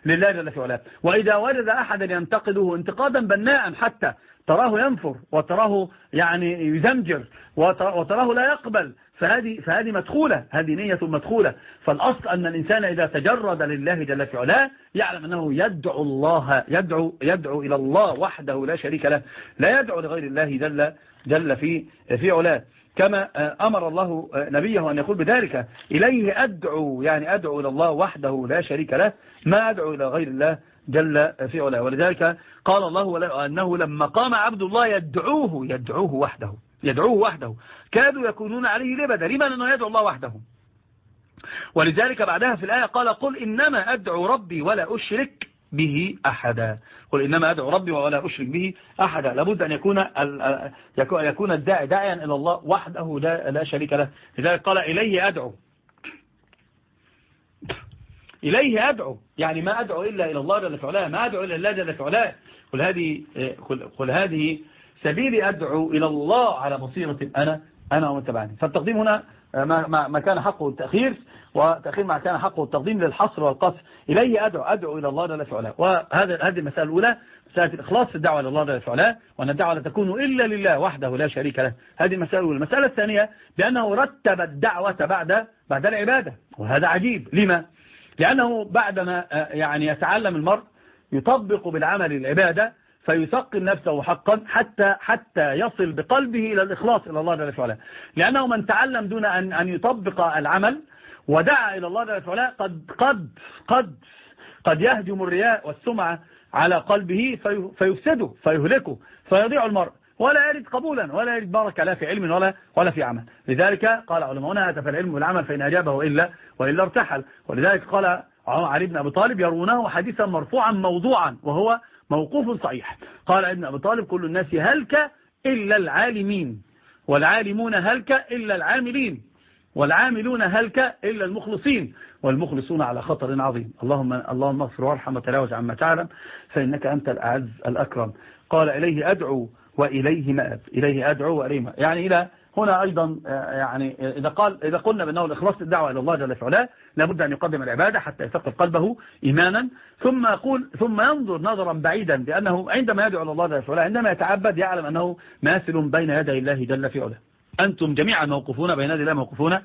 لله جل في علاه وإذا وجد أحدا ينتقده انتقادا بناء حتى تراه ينفر وتراه يعني يزمجر وتراه لا يقبل فهذه, فهذه مدخولة هذه نية مدخولة. فالأصل أن الإنسان إذا تجرد لله جل في علاه يعلم أنه يدعو الله يدعو, يدعو إلى الله وحده لا شريك له لا يدعو لغير الله جل, جل في, في علاه. كما أمر الله نبيه أن يقول بذلك إليه أدعو يعني أدعو إلى الله وحده لا شريك له ما أدعو إلى غير الله جل في علاه. ولذلك قال الله أنه لما قام عبد الله يدعوه يدعوه وحده يدعوه وحده كادوا يكونون عليه لبدا. لمن أنه يدعو الله وحده. ولذلك بعدها في الآية قال قل إنما أدعو ربي ولا أشرك به أحدا. قل إنما أدعو ربي ولا أشرك به أحدا. لابد أن يكون يكون الداعي داعيا إلى الله وحده لا, شريك له. لذلك قال إليه أدعو. إليه أدعو. يعني ما أدعو إلا إلى الله جل في ما أدعو إلا الله جل في قل هذه قل, هذه سبيلي أدعو إلى الله على بصيرة أنا أنا ومتبعني فالتقديم هنا ما, ما كان حقه التأخير وتأخير ما كان حقه التقديم للحصر والقصر. إليه أدعو أدعو إلى الله جل في علاه وهذا هذه المسألة الأولى مسألة الإخلاص في الدعوة إلى الله جل في علاه وأن الدعوة لا تكون إلا لله وحده لا شريك له. هذه المسألة الأولى. المسألة الثانية بأنه رتب الدعوة بعد بعد العبادة. وهذا عجيب. لما؟ لأنه بعدما يعني يتعلم المرء يطبق بالعمل العبادة فيثقل نفسه حقا حتى حتى يصل بقلبه إلى الإخلاص إلى الله جل وعلا. لأنه من تعلم دون أن أن يطبق العمل ودعا إلى الله جل وعلا قد قد قد قد يهجم الرياء والسمعة على قلبه فيفسده فيهلكه فيضيع المرء. ولا يريد قبولا ولا يريد بارك لا في علم ولا ولا في عمل. لذلك قال علماؤنا هاتف العلم والعمل فإن أجابه إلا وإلا ارتحل. ولذلك قال علي بن أبي طالب يرونه حديثا مرفوعا موضوعا وهو موقوف صحيح. قال ابن أبي طالب كل الناس هلك إلا العالمين. والعالمون هلك إلا العاملين. والعاملون هلك إلا المخلصين. والمخلصون على خطر عظيم. اللهم اللهم اغفر وارحم وتلاوز عما تعلم فإنك أنت الأعز الأكرم. قال إليه أدعو وإليه مآب. إليه أدعو وإليه مآب. يعني إلى هنا أيضا آه، يعني إذا, قال إذا قلنا بأنه الإخلاص الدعوة إلى الله جل وعلا لابد أن يقدم العبادة حتى يثقل قلبه إيمانا. ثم يقول ثم ينظر نظرا بعيدا لأنه عندما يدعو إلى الله جل وعلا عندما يتعبد يعلم أنه ماثل بين يدي الله جل في أنتم جميعا موقفون بين يدي الله موقفون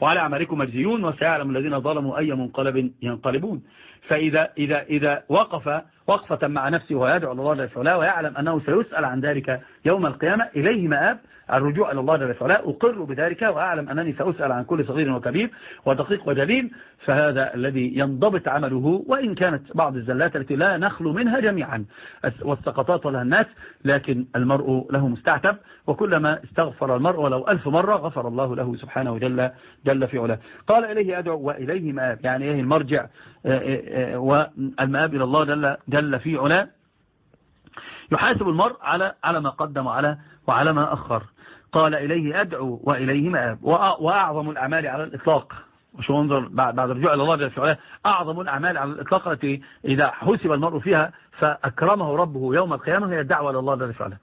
وعلى أعمالكم مجزيون وسيعلم الذين ظلموا أي منقلب ينقلبون. فإذا إذا إذا وقف وقفة مع نفسه ويدعو الله جل وعلا ويعلم أنه سيسأل عن ذلك يوم القيامة إليه مآب الرجوع إلى الله جل وعلا. أقر بذلك وأعلم أنني سأسأل عن كل صغير وكبير ودقيق ودليل فهذا الذي ينضبط عمله. وإن كانت بعض الزلات التي لا نخلو منها جميعا والسقطات ولها الناس لكن المرء له مستعتب. وكلما استغفر المرء ولو ألف مرة غفر الله له سبحانه جل, جل في علاه. قال إليه أدعو وإليه مآب يعني إيه المرجع. آه، آه، والمآب إلى الله جل, جل في علاه. يحاسب المرء على على ما قدم وعلى وعلى ما أخر. قال إليه أدعو وإليه مآب. وأعظم الأعمال على الإطلاق. وشو انظر بعد رجوع إلى الله جل وعلا أعظم الأعمال على الإطلاق التي إذا حسب المرء فيها فأكرمه ربه يوم القيامة هي الدعوة إلى الله جل وعلا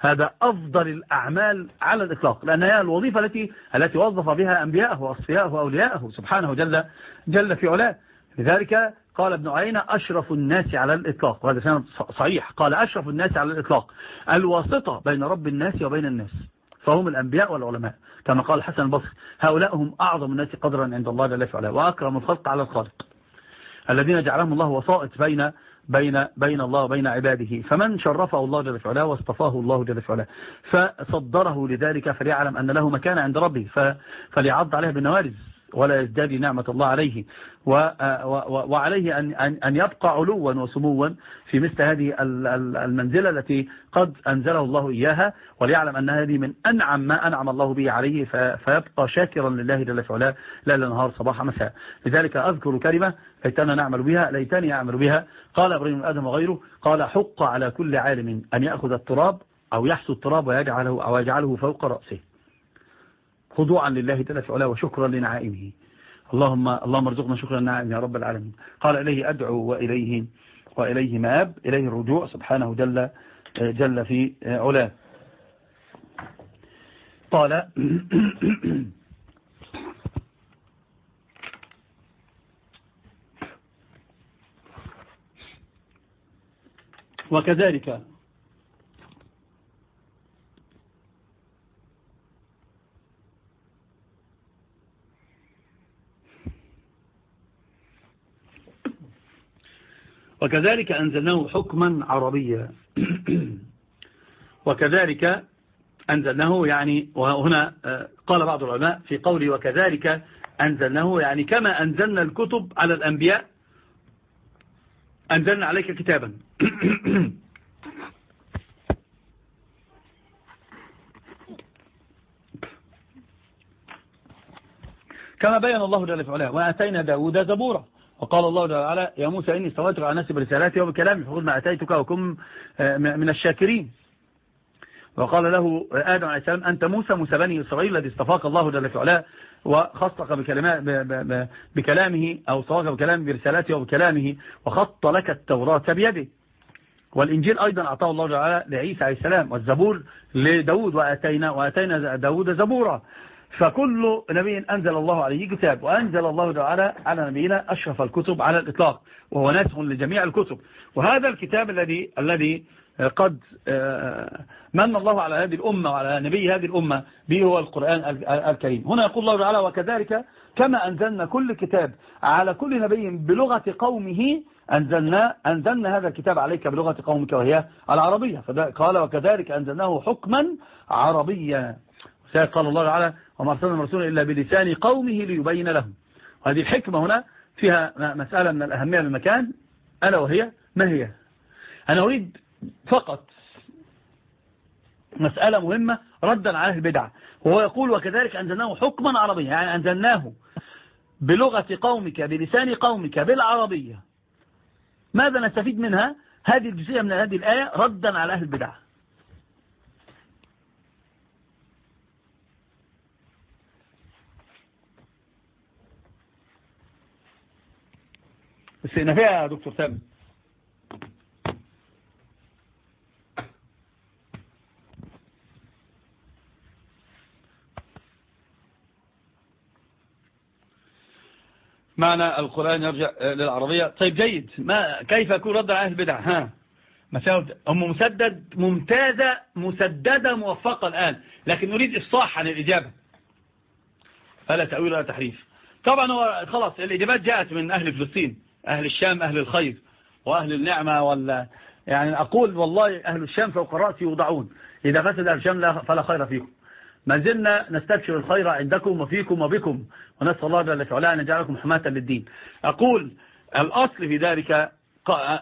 هذا أفضل الأعمال على الإطلاق. لأن هي الوظيفة التي التي وظف بها أنبياءه وأصفياءه وأولياءه سبحانه جل, جل في علاه. لذلك قال ابن عيينة أشرف الناس على الإطلاق. وهذا سنة صحيح. قال أشرف الناس على الإطلاق. الواسطة بين رب الناس وبين الناس. فهم الأنبياء والعلماء. كما قال حسن البصري هؤلاء هم أعظم الناس قدرا عند الله جل وعلا وأكرم الخلق على الخالق. الذين جعلهم الله وسائط بين بين بين الله وبين عباده. فمن شرفه الله جل وعلا واصطفاه الله جل وعلا. فصدره لذلك فليعلم أن له مكان عند ربه. فليعض عليها بالنوارز. ولا يزداد نعمة الله عليه. وعليه أن يبقى علوا وسموا في مثل هذه المنزلة التي قد أنزله الله إياها وليعلم أن هذه من أنعم ما أنعم الله به عليه فيبقى شاكرا لله جل وعلا لا نهار صباح مساء. لذلك أذكر كلمة ليتنا نعمل بها ليتني أعمل بها. قال إبراهيم آدم وغيره قال حق على كل عالم أن يأخذ التراب أو يحسو التراب ويجعله, أو يجعله فوق رأسه. خضوعا لله جل وعلا وشكرا لنعائمه. اللهم اللهم ارزقنا شكرا النعائم يا رب العالمين. قال إليه أدعو وإليه وإليه مآب إليه الرجوع سبحانه جل جل في علاه. قال وكذلك وكذلك أنزلناه حكما عربيا. وكذلك أنزلناه يعني وهنا آه، قال بعض العلماء في قوله وكذلك أنزلناه يعني كما أنزلنا الكتب على الأنبياء أنزلنا عليك كتابا. كما بين الله جل وعلا وآتينا داود زبورا. وقال الله تعالى يا موسى إني استويتك على نفسي برسالاتي وبكلامي فخذ ما أتيتك وكن آه، من الشاكرين. وقال له آدم عليه السلام أنت موسى موسى بني إسرائيل الذي استفاق الله جل وعلا وخصك بكلامه أو صواك بكلامه برسالته وبكلامه وخط لك التوراة بيده. والإنجيل أيضا أعطاه الله تعالى لعيسى عليه السلام والزبور لداود وأتينا, وأتينا داود زبورا. فكل نبي أنزل الله عليه كتاب وأنزل الله تعالى على نبينا أشرف الكتب على الإطلاق وهو ناسخ لجميع الكتب. وهذا الكتاب الذي الذي قد آه، من الله على هذه الأمة وعلى نبي هذه الأمة به هو القرآن الكريم. هنا يقول الله تعالى وكذلك كما أنزلنا كل كتاب على كل نبي بلغة قومه أنزلنا, أنزلنا هذا الكتاب عليك بلغة قومك وهي العربية. قال وكذلك أنزلناه حكما عربيا. قال الله تعالى وما أرسلنا الرسول إلا بلسان قومه ليبين لهم. وهذه الحكمة هنا فيها مسألة من الأهمية للمكان ألا وهي ما هي؟ أنا أريد فقط مسألة مهمة ردا على البدعة وهو يقول وكذلك أنزلناه حكما عربيا يعني أنزلناه بلغة قومك بلسان قومك بالعربية. ماذا نستفيد منها؟ هذه الجزئية من هذه الآية ردا على أهل البدعة فيها يا دكتور سامي. معنى القرآن يرجع للعربية. طيب جيد. ما كيف يكون رد على أهل البدع؟ ها. أم مسدد ممتازة مسددة موفقة الآن. لكن نريد إفصاح عن الإجابة. فلا تأويل ولا تحريف. طبعا هو خلاص الإجابات جاءت من أهل فلسطين. أهل الشام أهل الخير وأهل النعمة ولا يعني أقول والله أهل الشام فوق رأسي يوضعون. إذا فسد أهل الشام فلا خير فيكم ما زلنا نستبشر الخير عندكم وفيكم وبكم. ونسأل الله جل وعلا أن يجعلكم حماة للدين. أقول الأصل في ذلك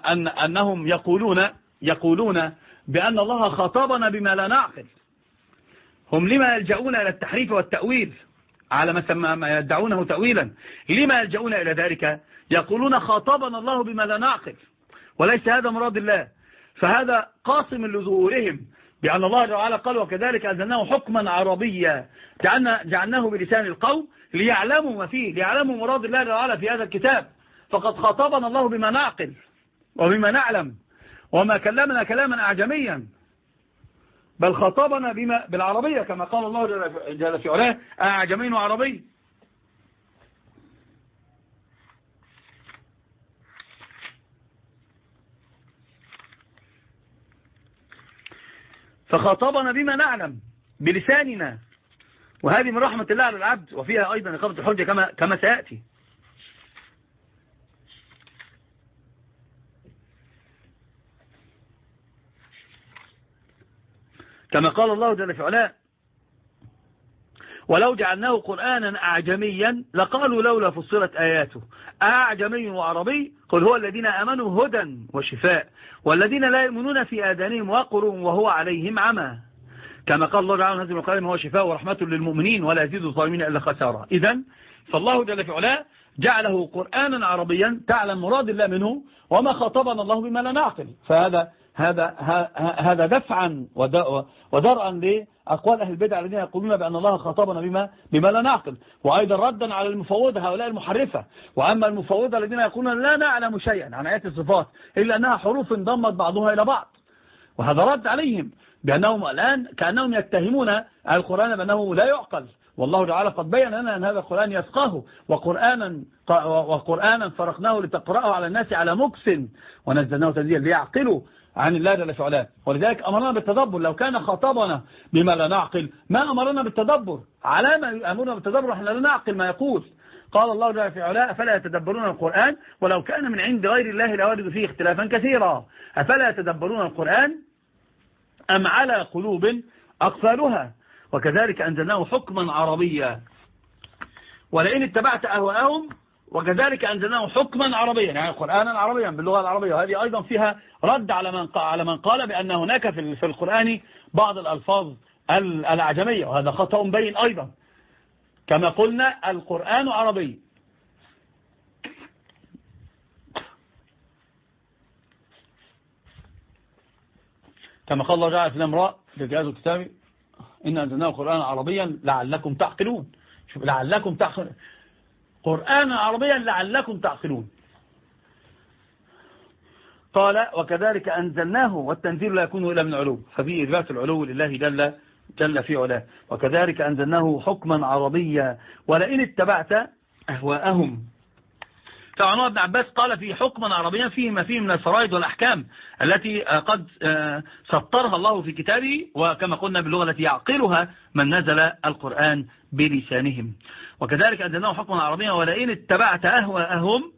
أن أنهم يقولون يقولون بأن الله خاطبنا بما لا نعقل. هم لما يلجؤون إلى التحريف والتأويل. على ما يدعونه تأويلا. لما يلجؤون إلى ذلك؟ يقولون خاطبنا الله بما لا نعقل. وليس هذا مراد الله. فهذا قاسم لظهورهم بأن الله تعالى قال وكذلك أنزلناه حكما عربيا. جعلنا جعلناه بلسان القوم ليعلموا ما فيه ليعلموا مراد الله تعالى في هذا الكتاب. فقد خاطبنا الله بما نعقل وبما نعلم. وما كلمنا كلاما أعجميا. بل خاطبنا بما بالعربية كما قال الله جل في علاه أعجمين وعربي فخاطبنا بما نعلم بلساننا وهذه من رحمة الله على العبد وفيها أيضا إقامة الحجة كما, كما سيأتي. كما قال الله جل في علاه ولو جعلناه قرآنا أعجميا لقالوا لولا فصلت آياته. أعجمي وعربي قل هو الذين أمنوا هدى وشفاء والذين لا يؤمنون في آذانهم وقر وهو عليهم عمى. كما قال الله تعالى نزل القرآن هو شفاء ورحمة للمؤمنين ولا يزيد الظالمين إلا خسارة. إذا فالله جل في علاه جعله قرآنا عربيا تعلم مراد الله منه وما خاطبنا الله بما لا نعقل. فهذا هذا هذا دفعا ودرءا لأقوال أهل البدع الذين يقولون بأن الله خاطبنا بما بما لا نعقل. وأيضا ردا على المفوضة هؤلاء المحرفة. وأما المفوضة الذين يقولون لا نعلم شيئا عن آيات الصفات إلا أنها حروف انضمت بعضها إلى بعض. وهذا رد عليهم بأنهم الآن كأنهم يتهمون القرآن بأنه لا يعقل. والله تعالى قد بين لنا أن هذا القرآن يفقه وقرآنا, وقرآنا فرقناه لتقرأه على الناس على مكس ونزلناه تنزيلا ليعقلوا. عن الله جل في ولذلك أمرنا بالتدبر. لو كان خطبنا بما لا نعقل ما أمرنا بالتدبر؟ على ما أمرنا بالتدبر إحنا لا نعقل ما يقول. قال الله جل في علاه أفلا يتدبرون القرآن؟ ولو كان من عند غير الله لوجدوا فيه اختلافا كثيرا. أفلا يتدبرون القرآن أم على قلوب أقفالها؟ وكذلك أنزلناه حكما عربيا. ولئن اتبعت أهواءهم وكذلك أنزلناه حكما عربيا يعني قرآنا عربيا باللغة العربية وهذه أيضا فيها رد على من على من قال بأن هناك في القرآن بعض الألفاظ الأعجمية وهذا خطأ بين أيضا. كما قلنا القرآن عربي. كما قال الله تعالى في الامرأة في جهاز الكتاب إن أنزلناه قرآنا عربيا لعلكم تعقلون. لعلكم تعقلون. قرآنا عربيا لعلكم تعقلون. قال وكذلك أنزلناه والتنزيل لا يكون إلا من علو. ففي إثبات العلو لله جل جل في علاه. وكذلك أنزلناه حكما عربيا ولئن اتبعت أهواءهم فعن ابن عباس قال في حكما عربيا فيه ما فيه من الفرائض والأحكام التي قد سطرها الله في كتابه وكما قلنا باللغة التي يعقلها من نزل القرآن بلسانهم. وكذلك أنزلناه حكما عربيا ولئن اتبعت أهواءهم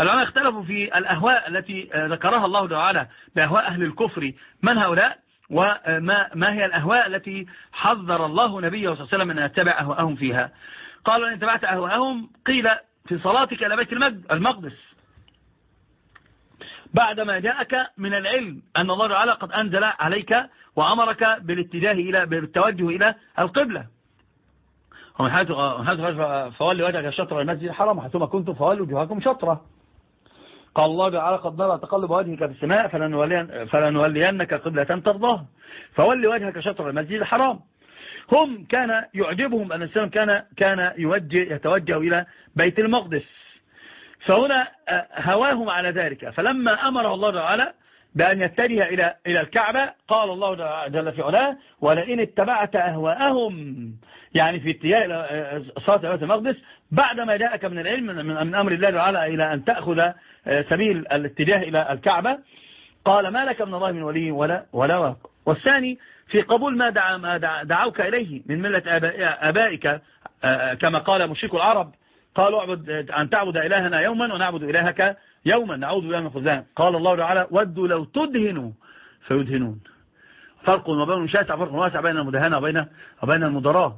العلماء اختلفوا في الأهواء التي ذكرها الله تعالى بأهواء أهل الكفر. من هؤلاء؟ وما ما هي الأهواء التي حذر الله نبيه صلى الله عليه وسلم أن يتبع أهواءهم فيها؟ قالوا أن اتبعت أهواءهم قيل في صلاتك إلى بيت المقدس. بعدما جاءك من العلم أن الله تعالى قد أنزل عليك وأمرك بالاتجاه إلى بالتوجه إلى القبلة. ومن حيث فولي وجهك شطر المسجد الحرام. حيثما كنتم فولوا وجوهكم شطرة. قال الله تعالى قد نرى تقلب وجهك في السماء فلنولينك قبلة ترضاها. فولي وجهك شطر المسجد الحرام. هم كان يعجبهم أن الإسلام كان كان يوجه يتوجه إلى بيت المقدس. فهنا آه، هواهم على ذلك. فلما أمره الله تعالى بأن يتجه إلى إلى الكعبة قال الله جل في علاه ولئن اتبعت أهواءهم يعني في اتجاه آه، صلاة بيت المقدس بعدما جاءك من العلم من أمر الله تعالى إلى أن تأخذ آه، سبيل الاتجاه إلى الكعبة قال ما لك من الله من ولي ولا ولا والثاني في قبول ما, دع ما دعوك إليه من ملة أبائك آه، آه، كما قال مشرك العرب قالوا اعبد أن تعبد إلهنا يوما ونعبد إلهك يوما نعوذ بالله من خزان قال الله تعالى ودوا لو تدهنوا فيدهنون. فرق وبين شاسع فرق واسع بين المدهنة وبين وبين المدراء.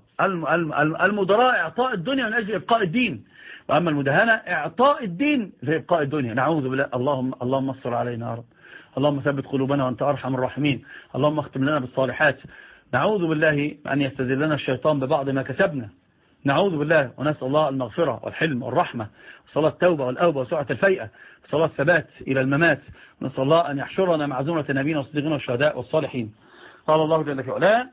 المدراء إعطاء الدنيا من أجل إبقاء الدين. وأما المدهنة إعطاء الدين في إبقاء الدنيا. نعوذ بالله. اللهم اللهم اصر علينا يا رب. اللهم ثبت قلوبنا وأنت أرحم الراحمين. اللهم اختم لنا بالصالحات. نعوذ بالله أن يستذلنا الشيطان ببعض ما كسبنا. نعوذ بالله ونسأل الله المغفرة والحلم والرحمة. وصلاة التوبة والأوبة وسعة الفيئة. وصلاة الثبات إلى الممات. ونسأل الله أن يحشرنا مع زمرة نبينا والصديقين والشهداء والصالحين. قال الله جل في علاه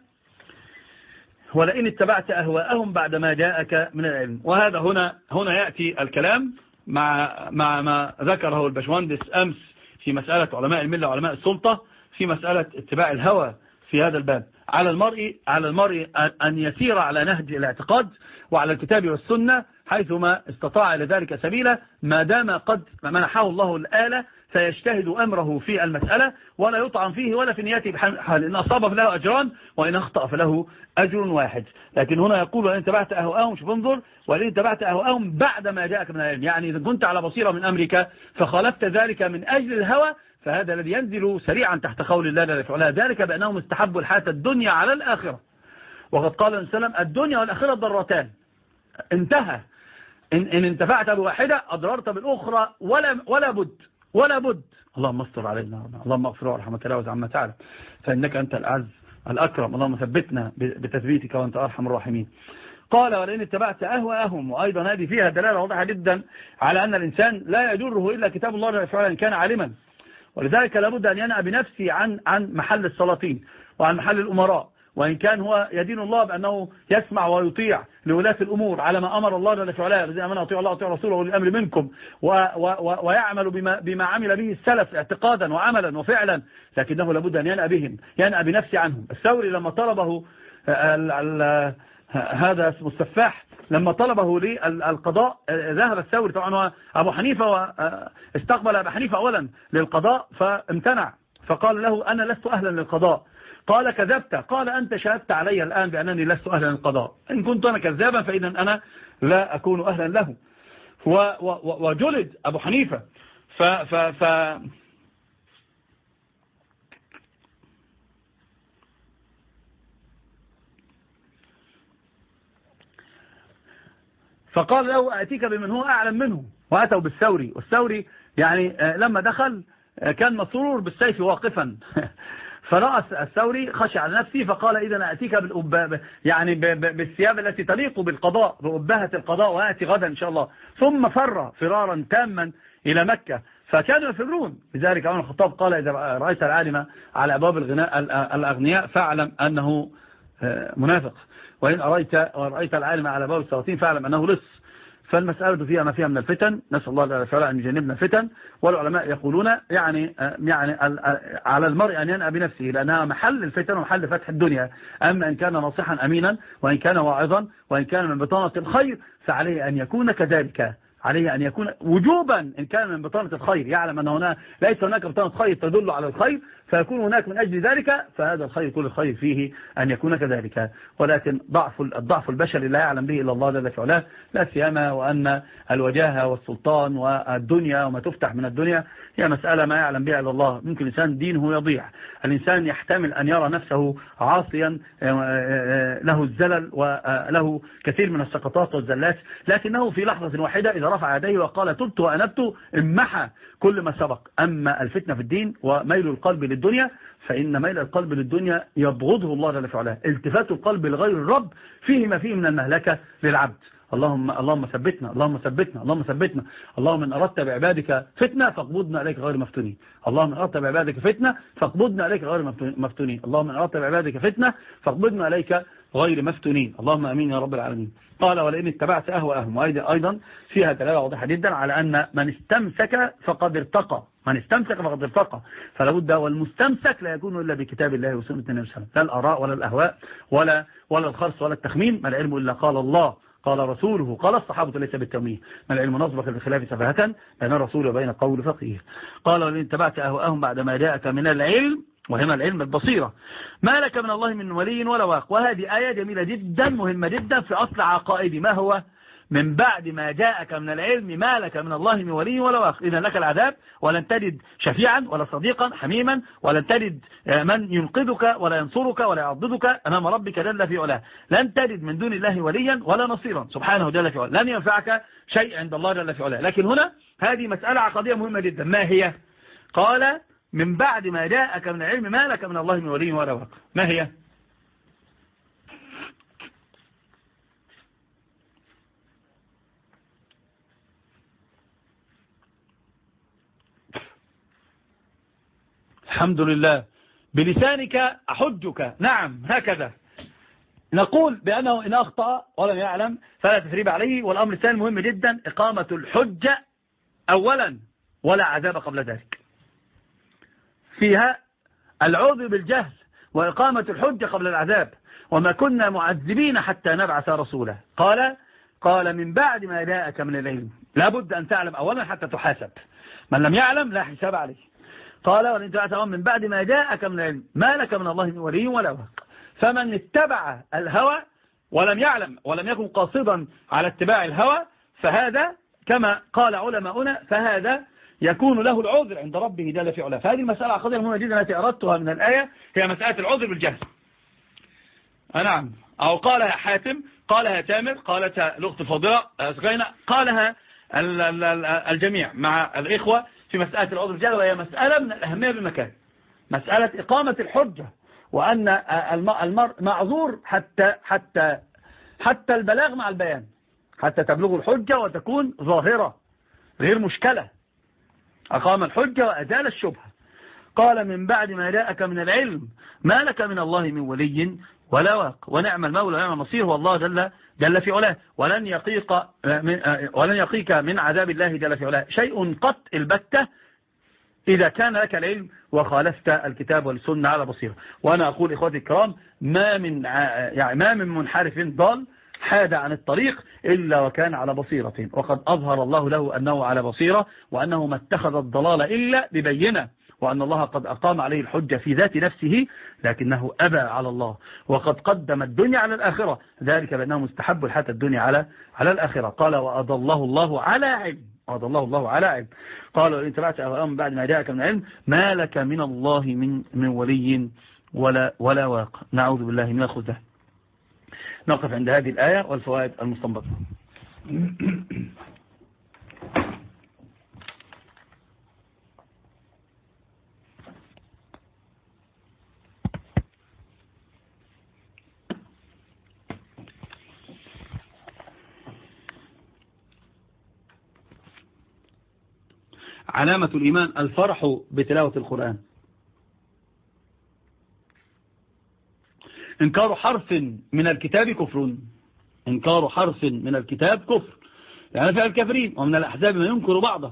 ولئن اتبعت أهواءهم بعدما جاءك من العلم. وهذا هنا هنا يأتي الكلام مع مع ما ذكره البشواندس أمس في مسألة علماء الملة وعلماء السلطة في مسألة اتباع الهوى في هذا الباب. على المرء على المرء أن يسير على نهج الاعتقاد وعلى الكتاب والسنة حيثما استطاع لذلك سبيلا ما دام قد منحه الله الآلة سيجتهد أمره في المسألة ولا يطعن فيه ولا في نياته بحال إن أصاب فله أجران وإن أخطأ فله أجر واحد. لكن هنا يقول وإن تبعت أهواءهم شوف انظر. وإن تبعت أهواءهم بعد ما جاءك من العلم. يعني إذا كنت على بصيرة من أمريكا فخالفت ذلك من أجل الهوى فهذا الذي ينزل سريعا تحت قول الله لا يفعلها ذلك بأنهم استحبوا الحياة الدنيا على الآخرة. وقد قال السلام الدنيا والآخرة ضرتان انتهى. إن, إن انتفعت بواحدة أضررت بالأخرى ولا, ولا بد. ولا بد. اللهم استر علينا اللهم اغفر ورحمة الله وزعما تعالى. فإنك أنت الأعز الأكرم. اللهم ثبتنا بتثبيتك وأنت أرحم الراحمين. قال ولئن اتبعت أهواءهم وأيضا هذه فيها دلالة واضحة جدا على أن الإنسان لا يجره إلا كتاب الله فعلا كان عالما. ولذلك لابد أن ينأى بنفسه عن عن محل السلاطين وعن محل الأمراء. وإن كان هو يدين الله بأنه يسمع ويطيع لولاة الأمور على ما أمر الله جل وعلا الذين آمنوا أطيعوا الله وأطيعوا رسوله والأمر منكم و و ويعمل بما, بما عمل به السلف اعتقادا وعملا وفعلا لكنه لابد أن ينأى بهم ينأى بنفسه عنهم. الثوري لما طلبه ال ال هذا اسمه السفاح لما طلبه للقضاء ذهب الثوري طبعا أبو حنيفة واستقبل أبو حنيفة أولا للقضاء فامتنع فقال له أنا لست أهلا للقضاء. قال كذبت. قال أنت شهدت علي الآن بأنني لست أهلا للقضاء. إن كنت أنا كذابا فإذا أنا لا أكون أهلا له. وجلد أبو حنيفة. ف ف ف فقال له أتيك بمن هو أعلم منه؟ وأتوا بالثوري. والثوري يعني لما دخل كان مسرور بالسيف واقفا. فرأى الثوري خشع على نفسه فقال إذا أتيك يعني بالثياب التي تليق بالقضاء بأبهة القضاء وآتي غدا إن شاء الله. ثم فر فرارا تاما إلى مكة. فكانوا يفرون. لذلك عمر الخطاب قال إذا رأيت العالم على أبواب الغناء الأغنياء فاعلم أنه منافق. وإن رأيت العالم على أبواب السلاطين فاعلم أنه لص. فالمسألة فيها ما فيها من الفتن. نسأل الله تعالى أن يجنبنا الفتن. والعلماء يقولون يعني يعني على المرء أن ينأى بنفسه لأنها محل الفتن ومحل فتح الدنيا. أما إن كان ناصحا أمينا وإن كان واعظا وإن كان من بطانة الخير فعليه أن يكون كذلك. عليه أن يكون وجوبا إن كان من بطانة الخير. يعلم أن هنا ليس هناك بطانة خير تدل على الخير فيكون هناك من أجل ذلك فهذا الخير كل الخير فيه أن يكون كذلك. ولكن ضعف الضعف البشري لا يعلم به إلا الله جل في علاه لا سيما وأن الوجاهة والسلطان والدنيا وما تفتح من الدنيا هي مسألة ما يعلم بها إلا الله. ممكن الإنسان دينه يضيع. الإنسان يحتمل أن يرى نفسه عاصيا له الزلل وله كثير من السقطات والزلات. لكنه في لحظة واحدة إذا رفع يديه وقال تبت وأنبت امحى كل ما سبق. أما الفتنة في الدين وميل القلب للدنيا فإن ميل القلب للدنيا يبغضه الله جل في علاه التفات القلب لغير الرب فيه ما فيه من المهلكة للعبد. اللهم اللهم ثبتنا اللهم ثبتنا اللهم ثبتنا. اللهم إن أردت بعبادك فتنة فاقبضنا إليك غير مفتونين. اللهم إن أردت بعبادك فتنة فاقبضنا إليك غير مفتونين. اللهم إن أردت بعبادك فتنة فاقبضنا إليك غير مفتونين. اللهم آمين يا رب العالمين. قال ولئن اتبعت اهواءهم أيضا فيها دلالة واضحة جدا على أن من استمسك فقد ارتقى. من استمسك فقد ارتقى. فلا بد والمستمسك لا يكون إلا بكتاب الله وسنة النبي صلى الله عليه وسلم. لا الآراء ولا الأهواء ولا ولا الخرص ولا التخمين. ما العلم إلا قال الله. قال رسوله. قال الصحابة ليس بالتمويه ما العلم نصبك بالخلاف سفاهة بين الرسول وبين قول فقيه. قال ولئن اتبعت أهواءهم بعد ما جاءك من العلم وهنا العلم البصيرة. ما لك من الله من ولي ولا واق. وهذه آية جميلة جدا مهمة جدا في أصل عقائدي ما هو؟ من بعد ما جاءك من العلم ما لك من الله من ولي ولا واق. إذا لك العذاب ولن تجد شفيعا ولا صديقا حميما ولن تجد من ينقذك ولا ينصرك ولا يعضدك أمام ربك جل في علاه. لن تجد من دون الله وليا ولا نصيرا. سبحانه جل في علاه. لن ينفعك شيء عند الله جل في علاه. لكن هنا هذه مسألة عقدية مهمة جدا. ما هي؟ قال من بعد ما جاءك من العلم ما لك من الله من ولي ولا واق ما هي؟ الحمد لله. بلسانك أحجك. نعم هكذا. نقول بأنه إن أخطأ ولم يعلم فلا تثريب عليه والأمر الثاني مهم جدا إقامة الحجة أولا ولا عذاب قبل ذلك. فيها العوذ بالجهل وإقامة الحجة قبل العذاب وما كنا معذبين حتى نبعث رسولا. قال قال من بعد ما جاءك من العلم لابد أن تعلم أولا حتى تحاسب. من لم يعلم لا حساب عليه. قال وإن تعلم من بعد ما جاءك من العلم ما لك من الله من ولي ولا وق فمن اتبع الهوى ولم يعلم ولم يكن قاصدا على اتباع الهوى فهذا كما قال علماؤنا فهذا يكون له العذر عند ربه جل في علاه. فهذه المسألة عقدية مهمة جدا التي أردتها من الآية هي مسألة العذر بالجهل. نعم. أو قالها حاتم قالها تامر قالتها الأخت الفاضلة قالها الجميع مع الإخوة في مسألة العذر بالجهل وهي مسألة من الأهمية بمكان مسألة إقامة الحجة وأن المرء معذور حتى حتى حتى البلاغ مع البيان حتى تبلغ الحجة وتكون ظاهرة غير مشكلة. أقام الحجة وأزال الشبهة. قال من بعد ما جاءك من العلم ما لك من الله من ولي ولا واق. ونعم المولى ونعم المصير والله جل, جل في علاه. ولن يقيك من, ولن يقيك من عذاب الله جل في علاه. شيء قط البتة إذا كان لك العلم وخالفت الكتاب والسنة على بصيرة. وأنا أقول إخواتي الكرام ما من يعني ما من منحرف ضال حاد عن الطريق إلا وكان على بصيرة. وقد أظهر الله له أنه على بصيرة وأنه ما اتخذ الضلال إلا ببينة وأن الله قد أقام عليه الحجة في ذات نفسه لكنه أبى على الله. وقد قدم الدنيا على الآخرة. ذلك بأنه مستحب الحياة الدنيا على على الآخرة. قال وأضله الله على علم. وأضله الله على علم. قال وإن تبعت أهواءهم بعد ما جاءك من علم ما لك من الله من من ولي ولا ولا واق. نعوذ بالله من الخزة نقف عند هذه الآية والفوائد المستنبطة. علامة الإيمان الفرح بتلاوة القرآن. إنكار حرف من الكتاب كفر. إنكار حرف من الكتاب كفر. يعني فعل الكافرين ومن الأحزاب من ينكر بعضه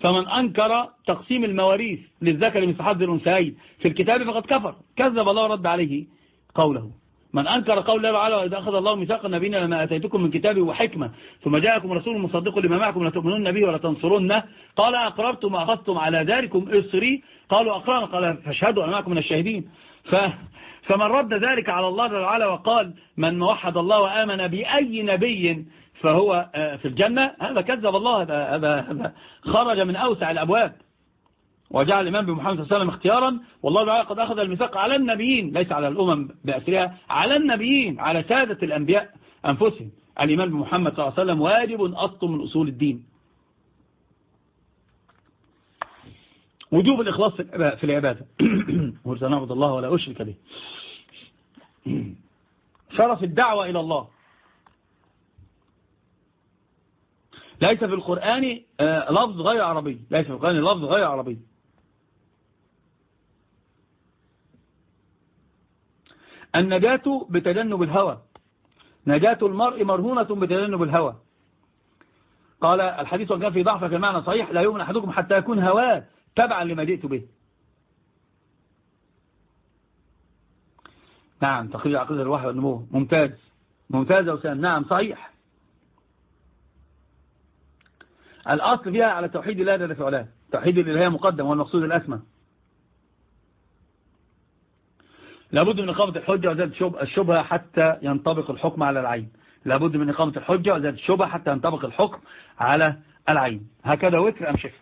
فمن أنكر تقسيم المواريث للذكر من حظ الأنثيين في الكتاب فقد كفر. كذب الله رد عليه قوله. من أنكر قول الله تعالى وإذا أخذ الله ميثاق النبيين لما أتيتكم من كتابه وحكمة ثم جاءكم رسول مصدق لما معكم لتؤمنون به ولا تنصرونه قال أقررتم أخذتم على ذلكم إصري. قالوا أقررنا. قال فاشهدوا أنا معكم من الشاهدين. ف فمن رد ذلك على الله تعالى وقال من وحد الله وآمن بأي نبي فهو في الجنة هذا كذب الله هذا, خرج من أوسع الأبواب. وجعل الإمام بمحمد صلى الله عليه وسلم اختيارا والله تعالى قد أخذ الميثاق على النبيين ليس على الأمم بأسرها على النبيين على سادة الأنبياء أنفسهم. الإيمان بمحمد صلى الله عليه وسلم واجب أصل من أصول الدين. وجوب الإخلاص في العبادة. ورسنعبد الله ولا أشرك به. شرف الدعوة إلى الله. ليس في القرآن لفظ غير عربي. ليس في القرآن لفظ غير عربي. النجاة بتجنب الهوى. نجاة المرء مرهونة بتجنب الهوى. قال الحديث وكان في ضعف كمعنى صحيح لا يؤمن أحدكم حتى يكون هواه. تبعا لما جئت به. نعم تقرير عقيدة الوحي والنمو ممتاز. ممتاز يا أسامة نعم صحيح. الأصل فيها على توحيد الله جل في توحيد الإلهية مقدم والمقصود الأسمى. لابد من إقامة الحجة وزيادة الشبهة حتى ينطبق الحكم على العين. لابد من إقامة الحجة وزيادة الشبهة حتى ينطبق الحكم على العين. هكذا وتر أم شفر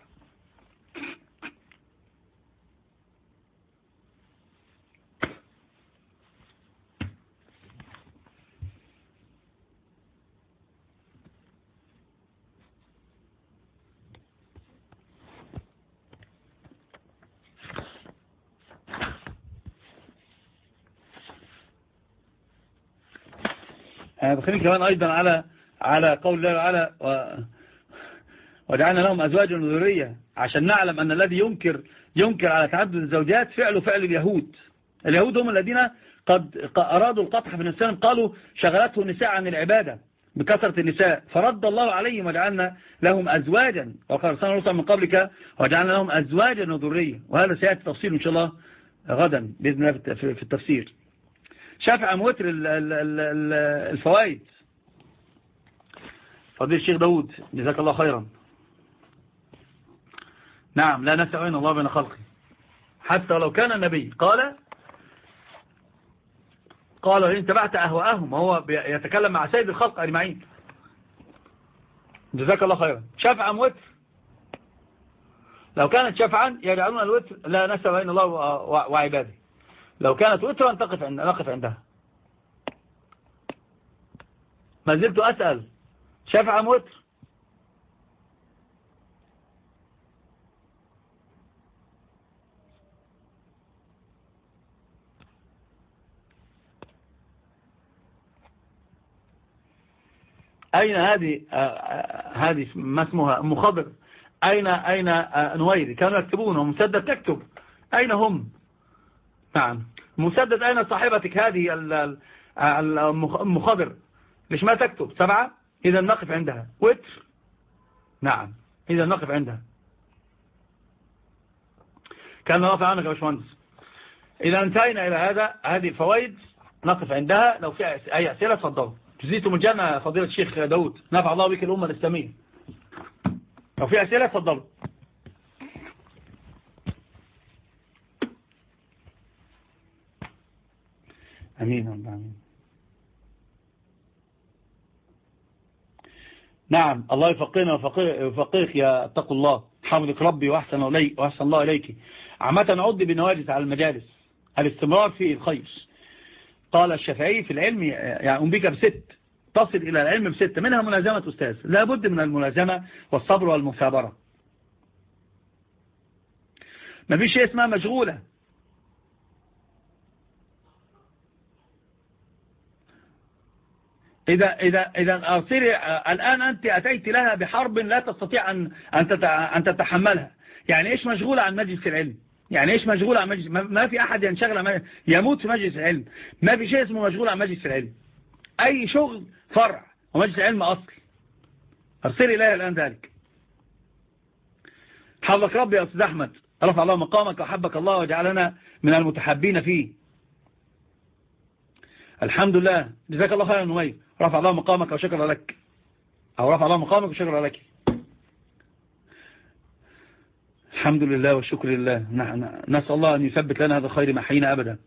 بخليك كمان أيضا على على قول الله تعالى. وجعلنا لهم أزواجا وذرية عشان نعلم أن الذي ينكر ينكر على تعدد الزوجات فعله فعل اليهود. اليهود هم الذين قد أرادوا القطع في نفسهم قالوا شغلته النساء عن العبادة بكثرة النساء فرد الله عليهم وجعلنا لهم أزواجا. وقال رسالة رسل من قبلك وجعلنا لهم أزواجا وذرية. وهذا سيأتي تفصيل إن شاء الله غدا بإذن الله في التفسير. شافع أم وتر الفوائد. فضيل الشيخ داود جزاك الله خيرا. نعم لا نسأل الله بين خلقه. حتى لو كان النبي قال قال إن تبعت أهواءهم وهو يتكلم مع سيد الخلق أجمعين. جزاك الله خيرا. شفع أم وتر لو كانت شفعا يجعلون الوتر لا نسأل بين الله وعباده. لو كانت وترا نقف عند نقف عندها. ما زلت أسأل شفع وتر؟ أين هذه آه، آه، هذه ما اسمها؟ أم خضر. أين أين آه، نويري كانوا يكتبون ومسدد تكتب. أين هم؟ نعم. مسدد أين صاحبتك هذه أم خضر ليش ما تكتب؟ سبعة؟ إذا نقف عندها. وتر نعم. إذا نقف عندها. كان رافع عنك يا باشمهندس. إذا انتهينا إلى هذا هذه الفوائد نقف عندها. لو في أي أسئلة تفضلوا جزيتم الجنة فضيلة الشيخ داود نفع الله بك الأمة الإسلامية. لو في أسئلة تفضلوا أمين أمين نعم الله يفقنا ويفقيك يا اتقوا الله. حمدك ربي وأحسن, إلي وأحسن الله إليك. عامة عد بنواجس على المجالس. الاستمرار في الخير. قال الشافعي في العلم يعني بك بست تصل إلى العلم بست منها ملازمة أستاذ. لابد من الملازمة والصبر والمثابرة. ما فيش شيء اسمها مشغولة. إذا إذا إذا أرسلي الآن أنت أتيت لها بحرب لا تستطيع أن أن تتحملها. يعني إيش مشغولة عن مجلس العلم؟ يعني إيش مشغولة عن مجلس ما في أحد ينشغل يموت في مجلس العلم. ما في شيء اسمه مشغول عن مجلس العلم. أي شغل فرع ومجلس العلم أصل. أرسلي إليها الآن ذلك. حفظك ربي يا أستاذ أحمد. رفع الله مقامك وحبك الله وجعلنا من المتحبين فيه. الحمد لله. جزاك الله خيرا نمير. رفع الله مقامك وشكر لك. أو رفع الله مقامك وشكر لك. الحمد لله والشكر لله. نسأل الله أن يثبت لنا هذا الخير ما حين أبدا.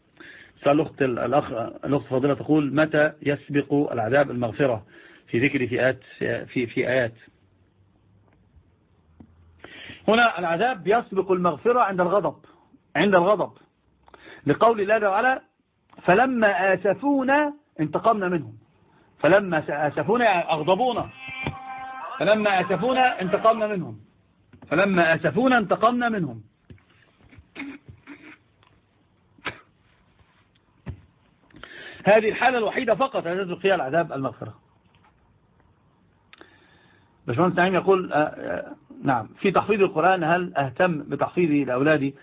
سأل الأخت الأخ الأخت فاضلة تقول متى يسبق العذاب المغفرة في ذكر في آيات في في آيات؟ هنا العذاب يسبق المغفرة عند الغضب عند الغضب. لقول الله تعالى فلما آسفونا انتقمنا منهم. فلما آسفونا أغضبونا. فلما آسفونا انتقمنا منهم. فلما آسفونا انتقمنا منهم. هذه الحالة الوحيدة فقط ينزل فيها العذاب المغفرة. باشمهندس نعيم يقول آه، آه، نعم في تحفيظ القرآن هل أهتم بتحفيظه لأولادي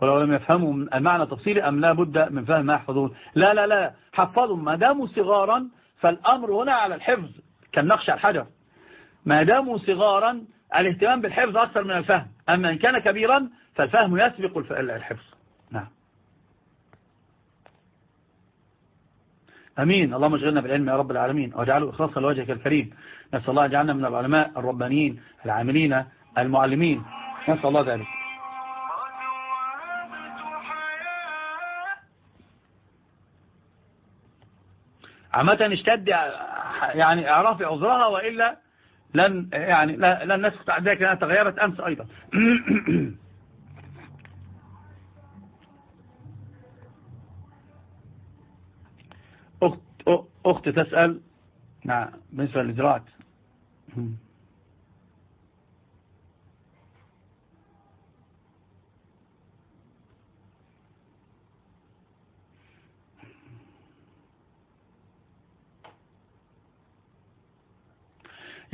ولو لم يفهموا المعنى تفصيلي أم لا بد من فهم ما يحفظون؟ لا لا لا حفظوا ما داموا صغارا فالأمر هنا على الحفظ كالنقش على الحجر. ما داموا صغارا الاهتمام بالحفظ أكثر من الفهم. أما إن كان كبيرا فالفهم يسبق الحفظ. نعم. أمين. اللهم اشغلنا بالعلم يا رب العالمين واجعله إخلاصا لوجهك الكريم. نسأل الله يجعلنا من العلماء الربانيين العاملين المعلمين. نسأل الله ذلك. عامة اشتد يعني اعرافي عذرها وإلا لن يعني لن نسكت عن ذلك لأنها تغيرت أمس أيضا. أخت, أخت تسأل؟ نعم بالنسبة للإجراءات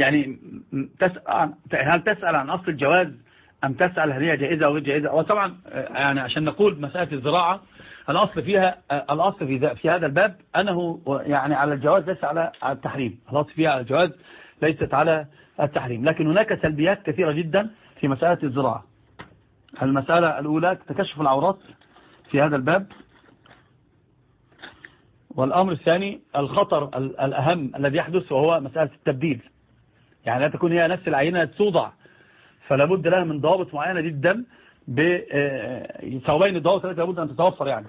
يعني تسأل هل تسأل عن أصل الجواز أم تسأل هل هي جائزة أو غير جائزة؟ وطبعا يعني عشان نقول مسألة الزراعة الأصل فيها الأصل في في هذا الباب أنه يعني على الجواز ليس على التحريم. الأصل فيها على الجواز ليست على التحريم. لكن هناك سلبيات كثيرة جدا في مسألة الزراعة. المسألة الأولى تكشف العورات في هذا الباب. والأمر الثاني الخطر الأهم الذي يحدث وهو مسألة التبديل. يعني لا تكون هي نفس العينة توضع. فلا بد لها من ضوابط معينة جدا بين الضوابط التي لابد أن تتوفر يعني.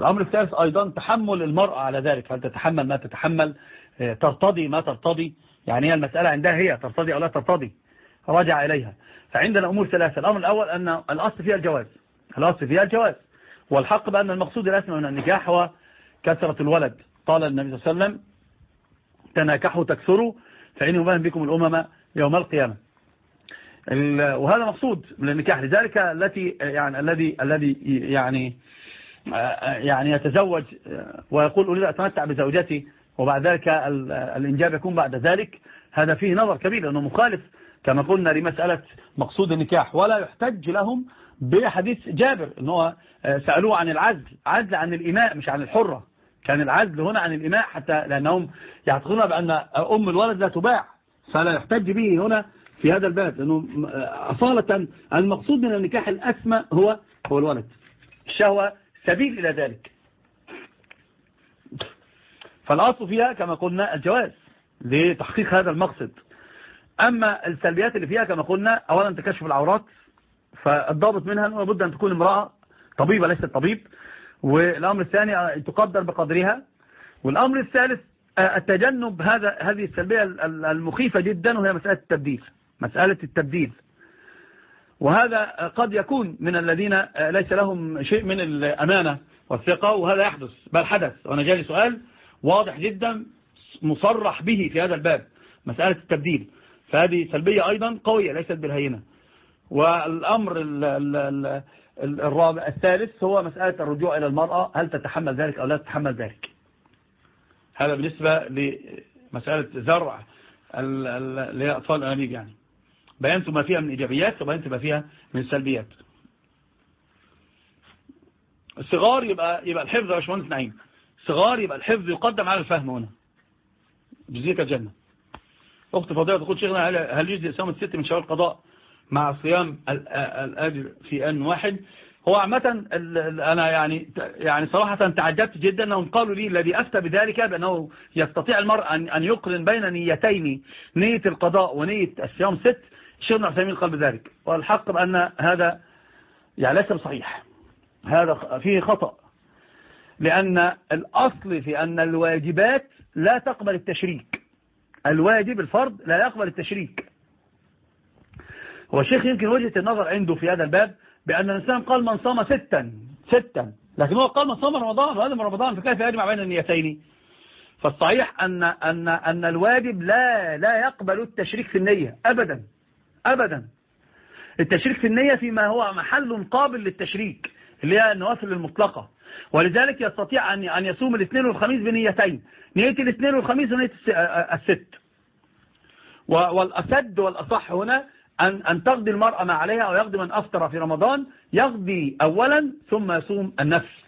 الأمر الثالث أيضا تحمل المرأة على ذلك. هل تتحمل ما تتحمل؟ ترتضي ما ترتضي. يعني هي المسألة عندها هي ترتضي أو لا ترتضي. راجع إليها. فعندنا أمور ثلاثة. الأمر الأول أن الأصل فيها الجواز. الأصل فيها الجواز. والحق بأن المقصود الأسمى من النكاح هو كثرة الولد. قال النبي صلى الله عليه وسلم تناكحوا تكثروا فإنه بهم بكم الأمم يوم القيامة. وهذا مقصود من النكاح. لذلك التي يعني الذي الذي يعني يعني يتزوج ويقول أريد أتمتع بزوجتي وبعد ذلك الإنجاب يكون بعد ذلك هذا فيه نظر كبير لأنه مخالف كما قلنا لمسألة مقصود النكاح. ولا يحتج لهم بحديث جابر أنه سألوه عن العزل عزل عن الإماء مش عن الحرة. كان العزل هنا عن الإماء حتى لأنهم يعتقدون بأن أم الولد لا تباع فلا يحتج به هنا في هذا الباب لأنه أصالة المقصود من النكاح الأسمى هو هو الولد. الشهوة سبيل إلى ذلك. فالأصل فيها كما قلنا الجواز لتحقيق هذا المقصد. أما السلبيات اللي فيها كما قلنا أولا تكشف العورات فالضابط منها أنه لابد أن تكون امرأة طبيبة ليست طبيب. والأمر الثاني تقدر بقدرها. والأمر الثالث التجنب هذا هذه السلبية المخيفة جدا وهي مسألة التبديل مسألة التبديل. وهذا قد يكون من الذين ليس لهم شيء من الأمانة والثقة وهذا يحدث. بل حدث. وأنا جالي سؤال واضح جدا مصرح به في هذا الباب مسألة التبديل. فهذه سلبية أيضا قوية ليست بالهينة. والأمر الرابع الثالث هو مسألة الرجوع إلى المرأة. هل تتحمل ذلك أو لا تتحمل ذلك؟ هذا بالنسبة لمسألة زرع لأطفال الأنابيب يعني. بينت ما فيها من إيجابيات وبينت ما فيها من سلبيات. الصغار يبقى يبقى الحفظ يا باشمهندس نعيم. صغار يبقى الحفظ يقدم على الفهم هنا. جزيك الجنة. أخت فضيلة تقول شيخنا هل يجزي إسامة الست من شوال القضاء؟ مع صيام الأجر في أن واحد. هو عامة أنا يعني يعني صراحة تعجبت جدا أنهم قالوا لي الذي أفتى بذلك بأنه يستطيع المرء أن يقرن بين نيتين نية القضاء ونية الصيام ست. شيخنا عثيمين قال بذلك والحق بأن هذا يعني ليس بصحيح. هذا فيه خطأ. لأن الأصل في أن الواجبات لا تقبل التشريك. الواجب الفرض لا يقبل التشريك. هو الشيخ يمكن وجهة النظر عنده في هذا الباب بأن الإنسان قال من صام ستا ستا. لكن هو قال من صام رمضان وهذا من رمضان فكيف يجمع بين النيتين؟ فالصحيح أن, أن, أن الواجب لا, لا يقبل التشريك في النية أبدا أبدا. التشريك في النية فيما هو محل قابل للتشريك اللي هي النوافل المطلقة. ولذلك يستطيع أن أن يصوم الاثنين والخميس بنيتين. نية الاثنين والخميس ونية الست. والأسد والأصح هنا أن, أن تقضي المرأة ما عليها أو يقضي من أفطر في رمضان يقضي أولا ثم يصوم النفس.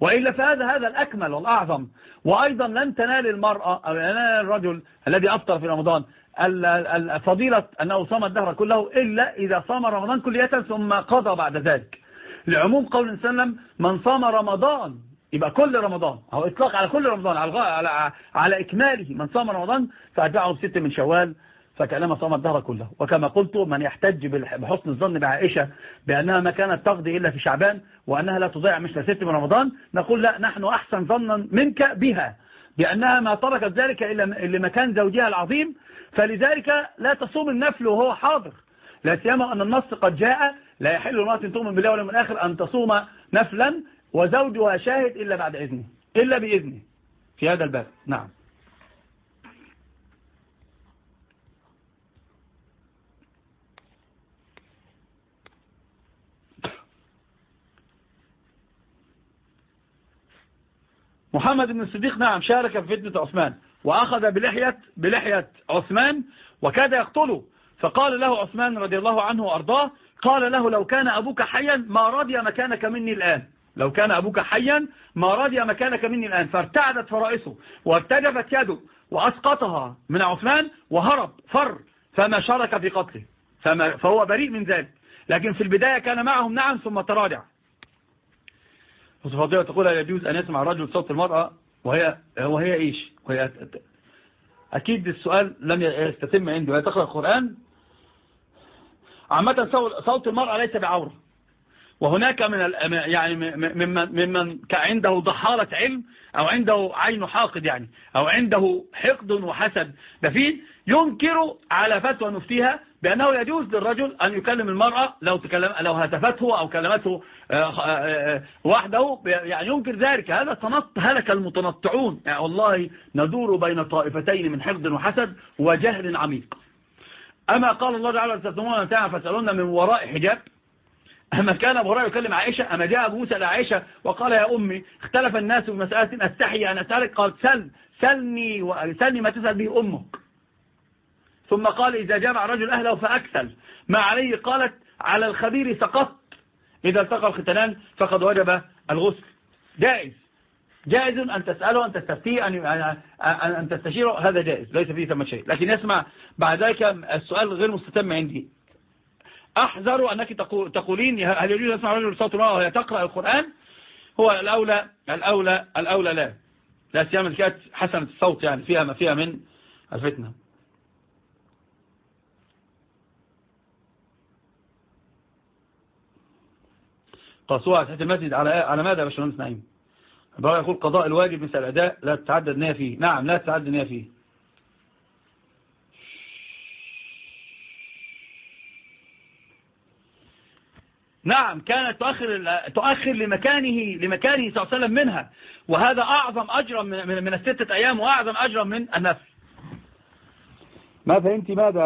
وإلا فهذا هذا الأكمل والأعظم. وأيضا لن تنال المرأة أو ينال الرجل الذي أفطر في رمضان الفضيلة أنه صام الدهر كله إلا إذا صام رمضان كلية ثم قضى بعد ذلك. لعموم قول وسلم من صام رمضان يبقى كل رمضان أو إطلاق على كل رمضان على, على, على إكماله. من صام رمضان فأتبعه بست من شوال فكأنما صام الدهر كله. وكما قلت من يحتج بحسن الظن بعائشة بأنها ما كانت تقضي إلا في شعبان وأنها لا تضيع مثل ست من رمضان نقول لا نحن أحسن ظنا منك بها بأنها ما تركت ذلك إلا لمكان زوجها العظيم. فلذلك لا تصوم النفل وهو حاضر. لا سيما أن النص قد جاء لا يحل المرأة تؤمن بالله واليوم الآخر أن تصوم نفلا وزوجها شاهد إلا بعد إذنه إلا بإذنه. في هذا الباب. نعم. محمد بن الصديق نعم شارك في فتنة عثمان وأخذ بلحية, بلحية عثمان وكاد يقتله. فقال له عثمان رضي الله عنه وأرضاه قال له لو كان أبوك حيا ما رضي مكانك مني الآن. لو كان أبوك حيا ما رضي مكانك مني الآن. فارتعدت فرائسه وارتجفت يده وأسقطها من عثمان وهرب فر فما شارك في قتله. فما فهو بريء من ذلك. لكن في البداية كان معهم نعم ثم تراجع. فاضلة تقول هل يجوز أن يسمع الرجل صوت المرأة وهي, وهي إيش؟ وهي أكيد السؤال لم يستتم عنده. هي تقرأ القرآن؟ عامة صوت المرأة ليس بعورة وهناك من يعني ممن ممن عنده ضحالة علم أو عنده عين حاقد يعني أو عنده حقد وحسد. ده فيه ينكر على فتوى نفتيها بأنه يجوز للرجل أن يكلم المرأة لو تكلم لو هتفته أو كلمته آه، آه، آه، وحده يعني ينكر ذلك. هذا تنط هلك المتنطعون. يعني والله ندور بين طائفتين من حقد وحسد وجهل عميق. أما قال الله تعالى تستمون فاسألون من وراء حجاب. أما كان أبو هريرة يكلم عائشة أما جاء أبو موسى لعائشة وقال يا أمي اختلف الناس في مسألة أستحي أن أسألك؟ قال سل سلني, سلني ما تسأل به أمك. ثم قال إذا جمع رجل أهله فأكثل ما عليه قالت على الخبير سقط. إذا التقى الختنان فقد وجب الغسل. جائز. جائز أن تسأله أن تستفتيه أن, أن تستشيره. هذا جائز ليس فيه ثم شيء. لكن يسمع بعد ذلك السؤال غير مستتم عندي. أحذر أنك تقولين هل يجوز أن يسمع رجل صوت المرأة وهي تقرأ القرآن؟ هو الأولى الأولى الأولى لا. لا سيما كانت حسنة الصوت يعني فيها ما فيها من الفتنة. قاسوها تحت المسجد على على ماذا يا باشمهندس نعيم؟ بقى يقول قضاء الواجب مثل الأداء لا تتعدد نية فيه. نعم لا تتعدد نية فيه. نعم كانت تؤخر تؤخر لمكانه لمكانه صلى الله عليه وسلم منها. وهذا أعظم أجرا من من الستة أيام وأعظم أجرا من النفس. ما فهمت ماذا؟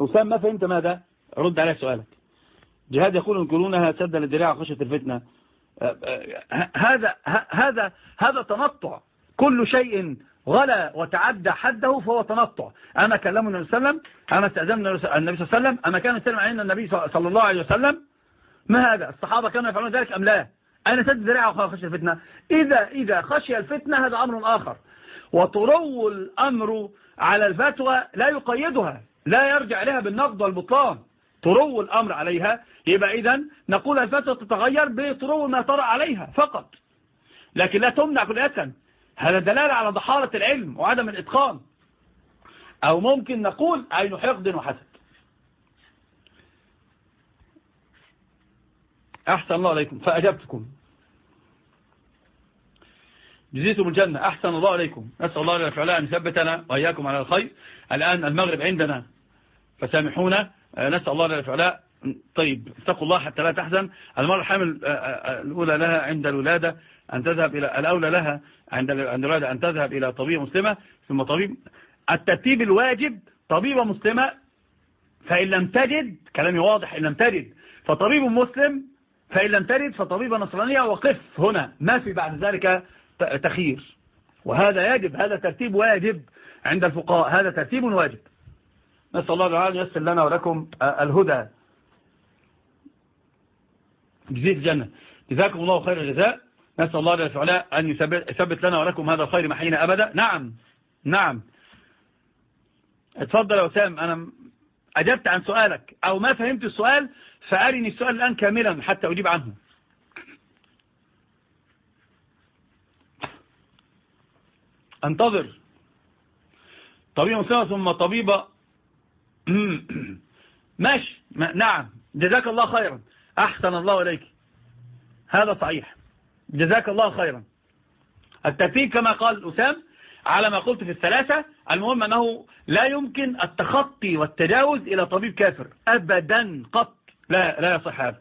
أسام ما فهمت ماذا؟ رد على سؤالك. جهاد يقول ينكرونها سدا للدراع خشية الفتنة. هذا هذا هذا تنطع. كل شيء غلا وتعدى حده فهو تنطع. أنا كلمنا النبي صلى الله عليه وسلم استأذننا النبي صلى الله عليه وسلم أما كان يستلم علينا النبي صلى الله عليه وسلم ما هذا؟ الصحابة كانوا يفعلون ذلك أم لا؟ أنا سد ذرائع وخشي الفتنة؟ إذا, إذا خشي الفتنة هذا أمر آخر. وطرو الأمر على الفتوى لا يقيدها لا يرجع لها بالنقض والبطلان. طرو الأمر عليها يبقى إذا نقول الفتوى تتغير بطرو ما طرأ عليها فقط. لكن لا تمنع كلية هذا دلالة على ضحالة العلم وعدم الإتقان. أو ممكن نقول عين حقد وحسد. أحسن الله عليكم. فأجبتكم. جزيتم الجنة. أحسن الله عليكم. نسأل الله للفعلاء أن يثبتنا وإياكم على الخير. الآن المغرب عندنا. فسامحونا. نسأل الله للفعلاء طيب اتقوا الله حتى لا تحزن. المرة الحامل آه، آه، الأولى لها عند الولادة أن تذهب إلى الأولى لها عند الولادة أن تذهب إلى طبيبة مسلمة ثم طبيب. الترتيب الواجب طبيبة مسلمة فإن لم تجد كلامي واضح إن لم تجد فطبيب مسلم فإن لم ترد فطبيبة نصرانية وقف هنا. ما في بعد ذلك تخيير. وهذا يجب هذا ترتيب واجب عند الفقهاء هذا ترتيب واجب. نسأل الله تعالى يسر لنا ولكم الهدى. جزيت الجنة. جزاكم الله خير الجزاء. نسأل الله للفعلاء أن يثبت لنا ولكم هذا الخير محينا أبدا. نعم. نعم. اتفضل يا وسام أنا أجبت عن سؤالك. أو ما فهمت السؤال فأرني السؤال الآن كاملا حتى أجيب عنه. انتظر. طبيبة مسلمة ثم طبيبة ماشي. نعم. جزاك الله خيرا. أحسن الله إليك. هذا صحيح. جزاك الله خيرا. الترتيب كما قال أسام على ما قلت في الثلاثة. المهم أنه لا يمكن التخطي والتجاوز إلى طبيب كافر. أبدا قط. لا لا يصح هذا.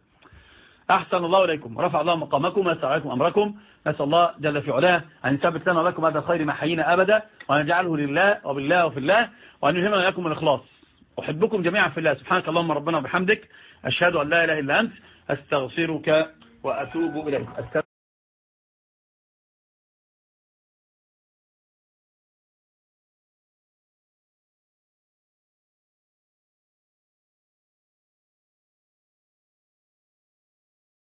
أحسن الله إليكم. رفع الله مقامكم ويسر عليكم أمركم. نسأل الله جل في علاه أن يثبت لنا ولكم هذا الخير ما حيينا أبدا وأن يجعله لله وبالله وفي الله وأن يلهمنا لكم الإخلاص. أحبكم جميعا في الله. سبحانك اللهم ربنا وبحمدك أشهد أن لا إله إلا أنت أستغفرك وأتوب إليك.